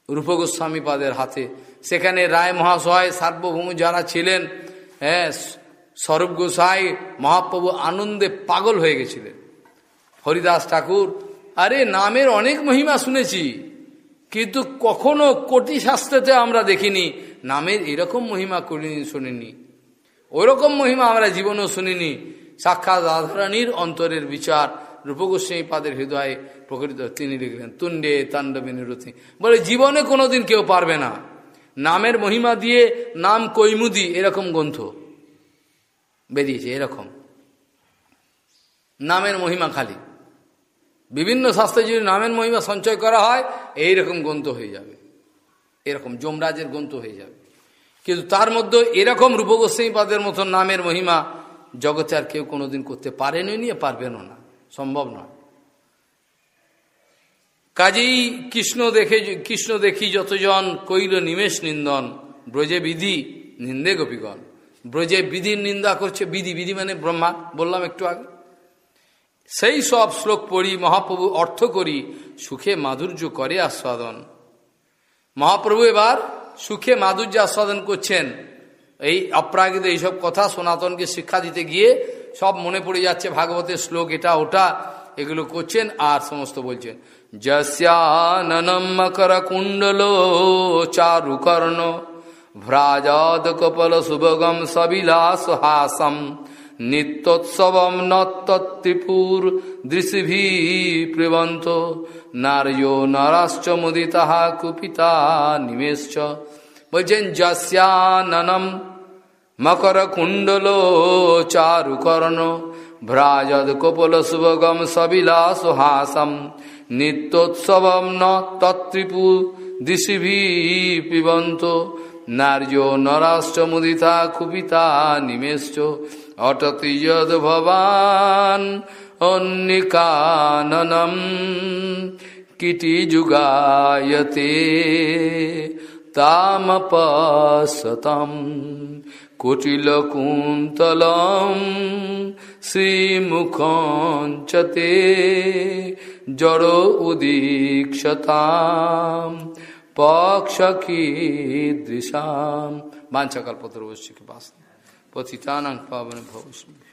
রূপগোস্বামী পাদের হাতে। সেখানে রায় মহাশয় সার্বভৌম যারা ছিলেন হ্যাঁ স্বরূপ গোসাই, মহাপ্রভু আনন্দে পাগল হয়ে গেছিলেন। হরিদাস ঠাকুর, আরে নামের অনেক মহিমা শুনেছি, কিন্তু কখনো কোটি শাস্ত্রতে আমরা দেখিনি, নামের এরকম মহিমা করিনি শুনিনি। ওইরকম মহিমা আমরা জীবনেও শুনিনি। সাক্ষাৎ রাধারানীর অন্তরের বিচার রূপগোস্বামী পাদের হৃদয়ে প্রকৃত তিনি লিখলেন, তুণ্ডে তাণ্ডবে তাণ্ডবিনিরতি বলে, জীবনে কোনোদিন কেউ পারবে না। নামের মহিমা দিয়ে নাম কৈমুদি, এরকম গ্রন্থ। বেরিয়েছে, এরকম। নামের মহিমা খালি। বিভিন্ন শাস্ত্রে যদি নামের মহিমা সঞ্চয় করা হয় এই রকম গ্রন্থ হয়ে যাবে। এরকম যমরাজের গ্রন্থ হয়ে যাবে। কিন্তু তার মধ্যে এরকম রূপগোস্বামী পাদের মতন নামের মহিমা জগতে আর কেউ কোনোদিন করতে পারেনি নিয়ে পারবেনও না। সম্ভব নয়। কাজেই কৃষ্ণ দেখে, কৃষ্ণ দেখি যতজন কইল নিমেষ নিন্দন, ব্রজে বিধি নিন্দে গোপীগণ। ব্রজে বিধির নিন্দা করছে, বিধি বিধি মানে ব্রহ্মা, বললাম একটু আগে। সেই সব শ্লোক পড়ি, মহাপ্রভু অর্থ করি, সুখে মাধুর্য করে আস্বাদন। মহাপ্রভু এবার সুখে মাধুর্য আস্বাদন করছেন। এই অপ্রাকৃত এইসব কথা সনাতনকে শিক্ষা দিতে গিয়ে সব মনে পড়ে যাচ্ছে, ভাগবতের শ্লোক এটা, ওটা, এগুলো করছেন আর সমস্ত বলছেন। যস্যাননম মকর কুণ্ডল চারুকর্ণ ভ্রাজাদ কপল শুভগম সবিলাস হাসম নিত্যোৎসবম নত্রিপুর দৃশিভি প্রিবন্ত নার্যো নরাশ্চ মুদিতা কুপিতা নিমেশ্চ। বলছেন যস্যাননম মকর কুণ্ডল চারুকর্ণ ভ্রাজদ কপল শুভগম সবিলাস হাসম, নিত্যোৎসবম ন তত্রিপু দিশিভি পিবন্ত, নার্য নরাষ্ট্র মুদিতা কুপিতা নিমেশ্চ অটতি যদ ভবান অন্নিকাননম, কিটি যুগায়তে তামপসতম। কুটিলকুন্তলম শ্রীমুখঞ্চতে জড় উদীক্ষতাম পক্ষকীদৃশাম বাঞ্ছাকল্পতরবশ্যকে বাস পতিতানাং পাবন ভবস্মী।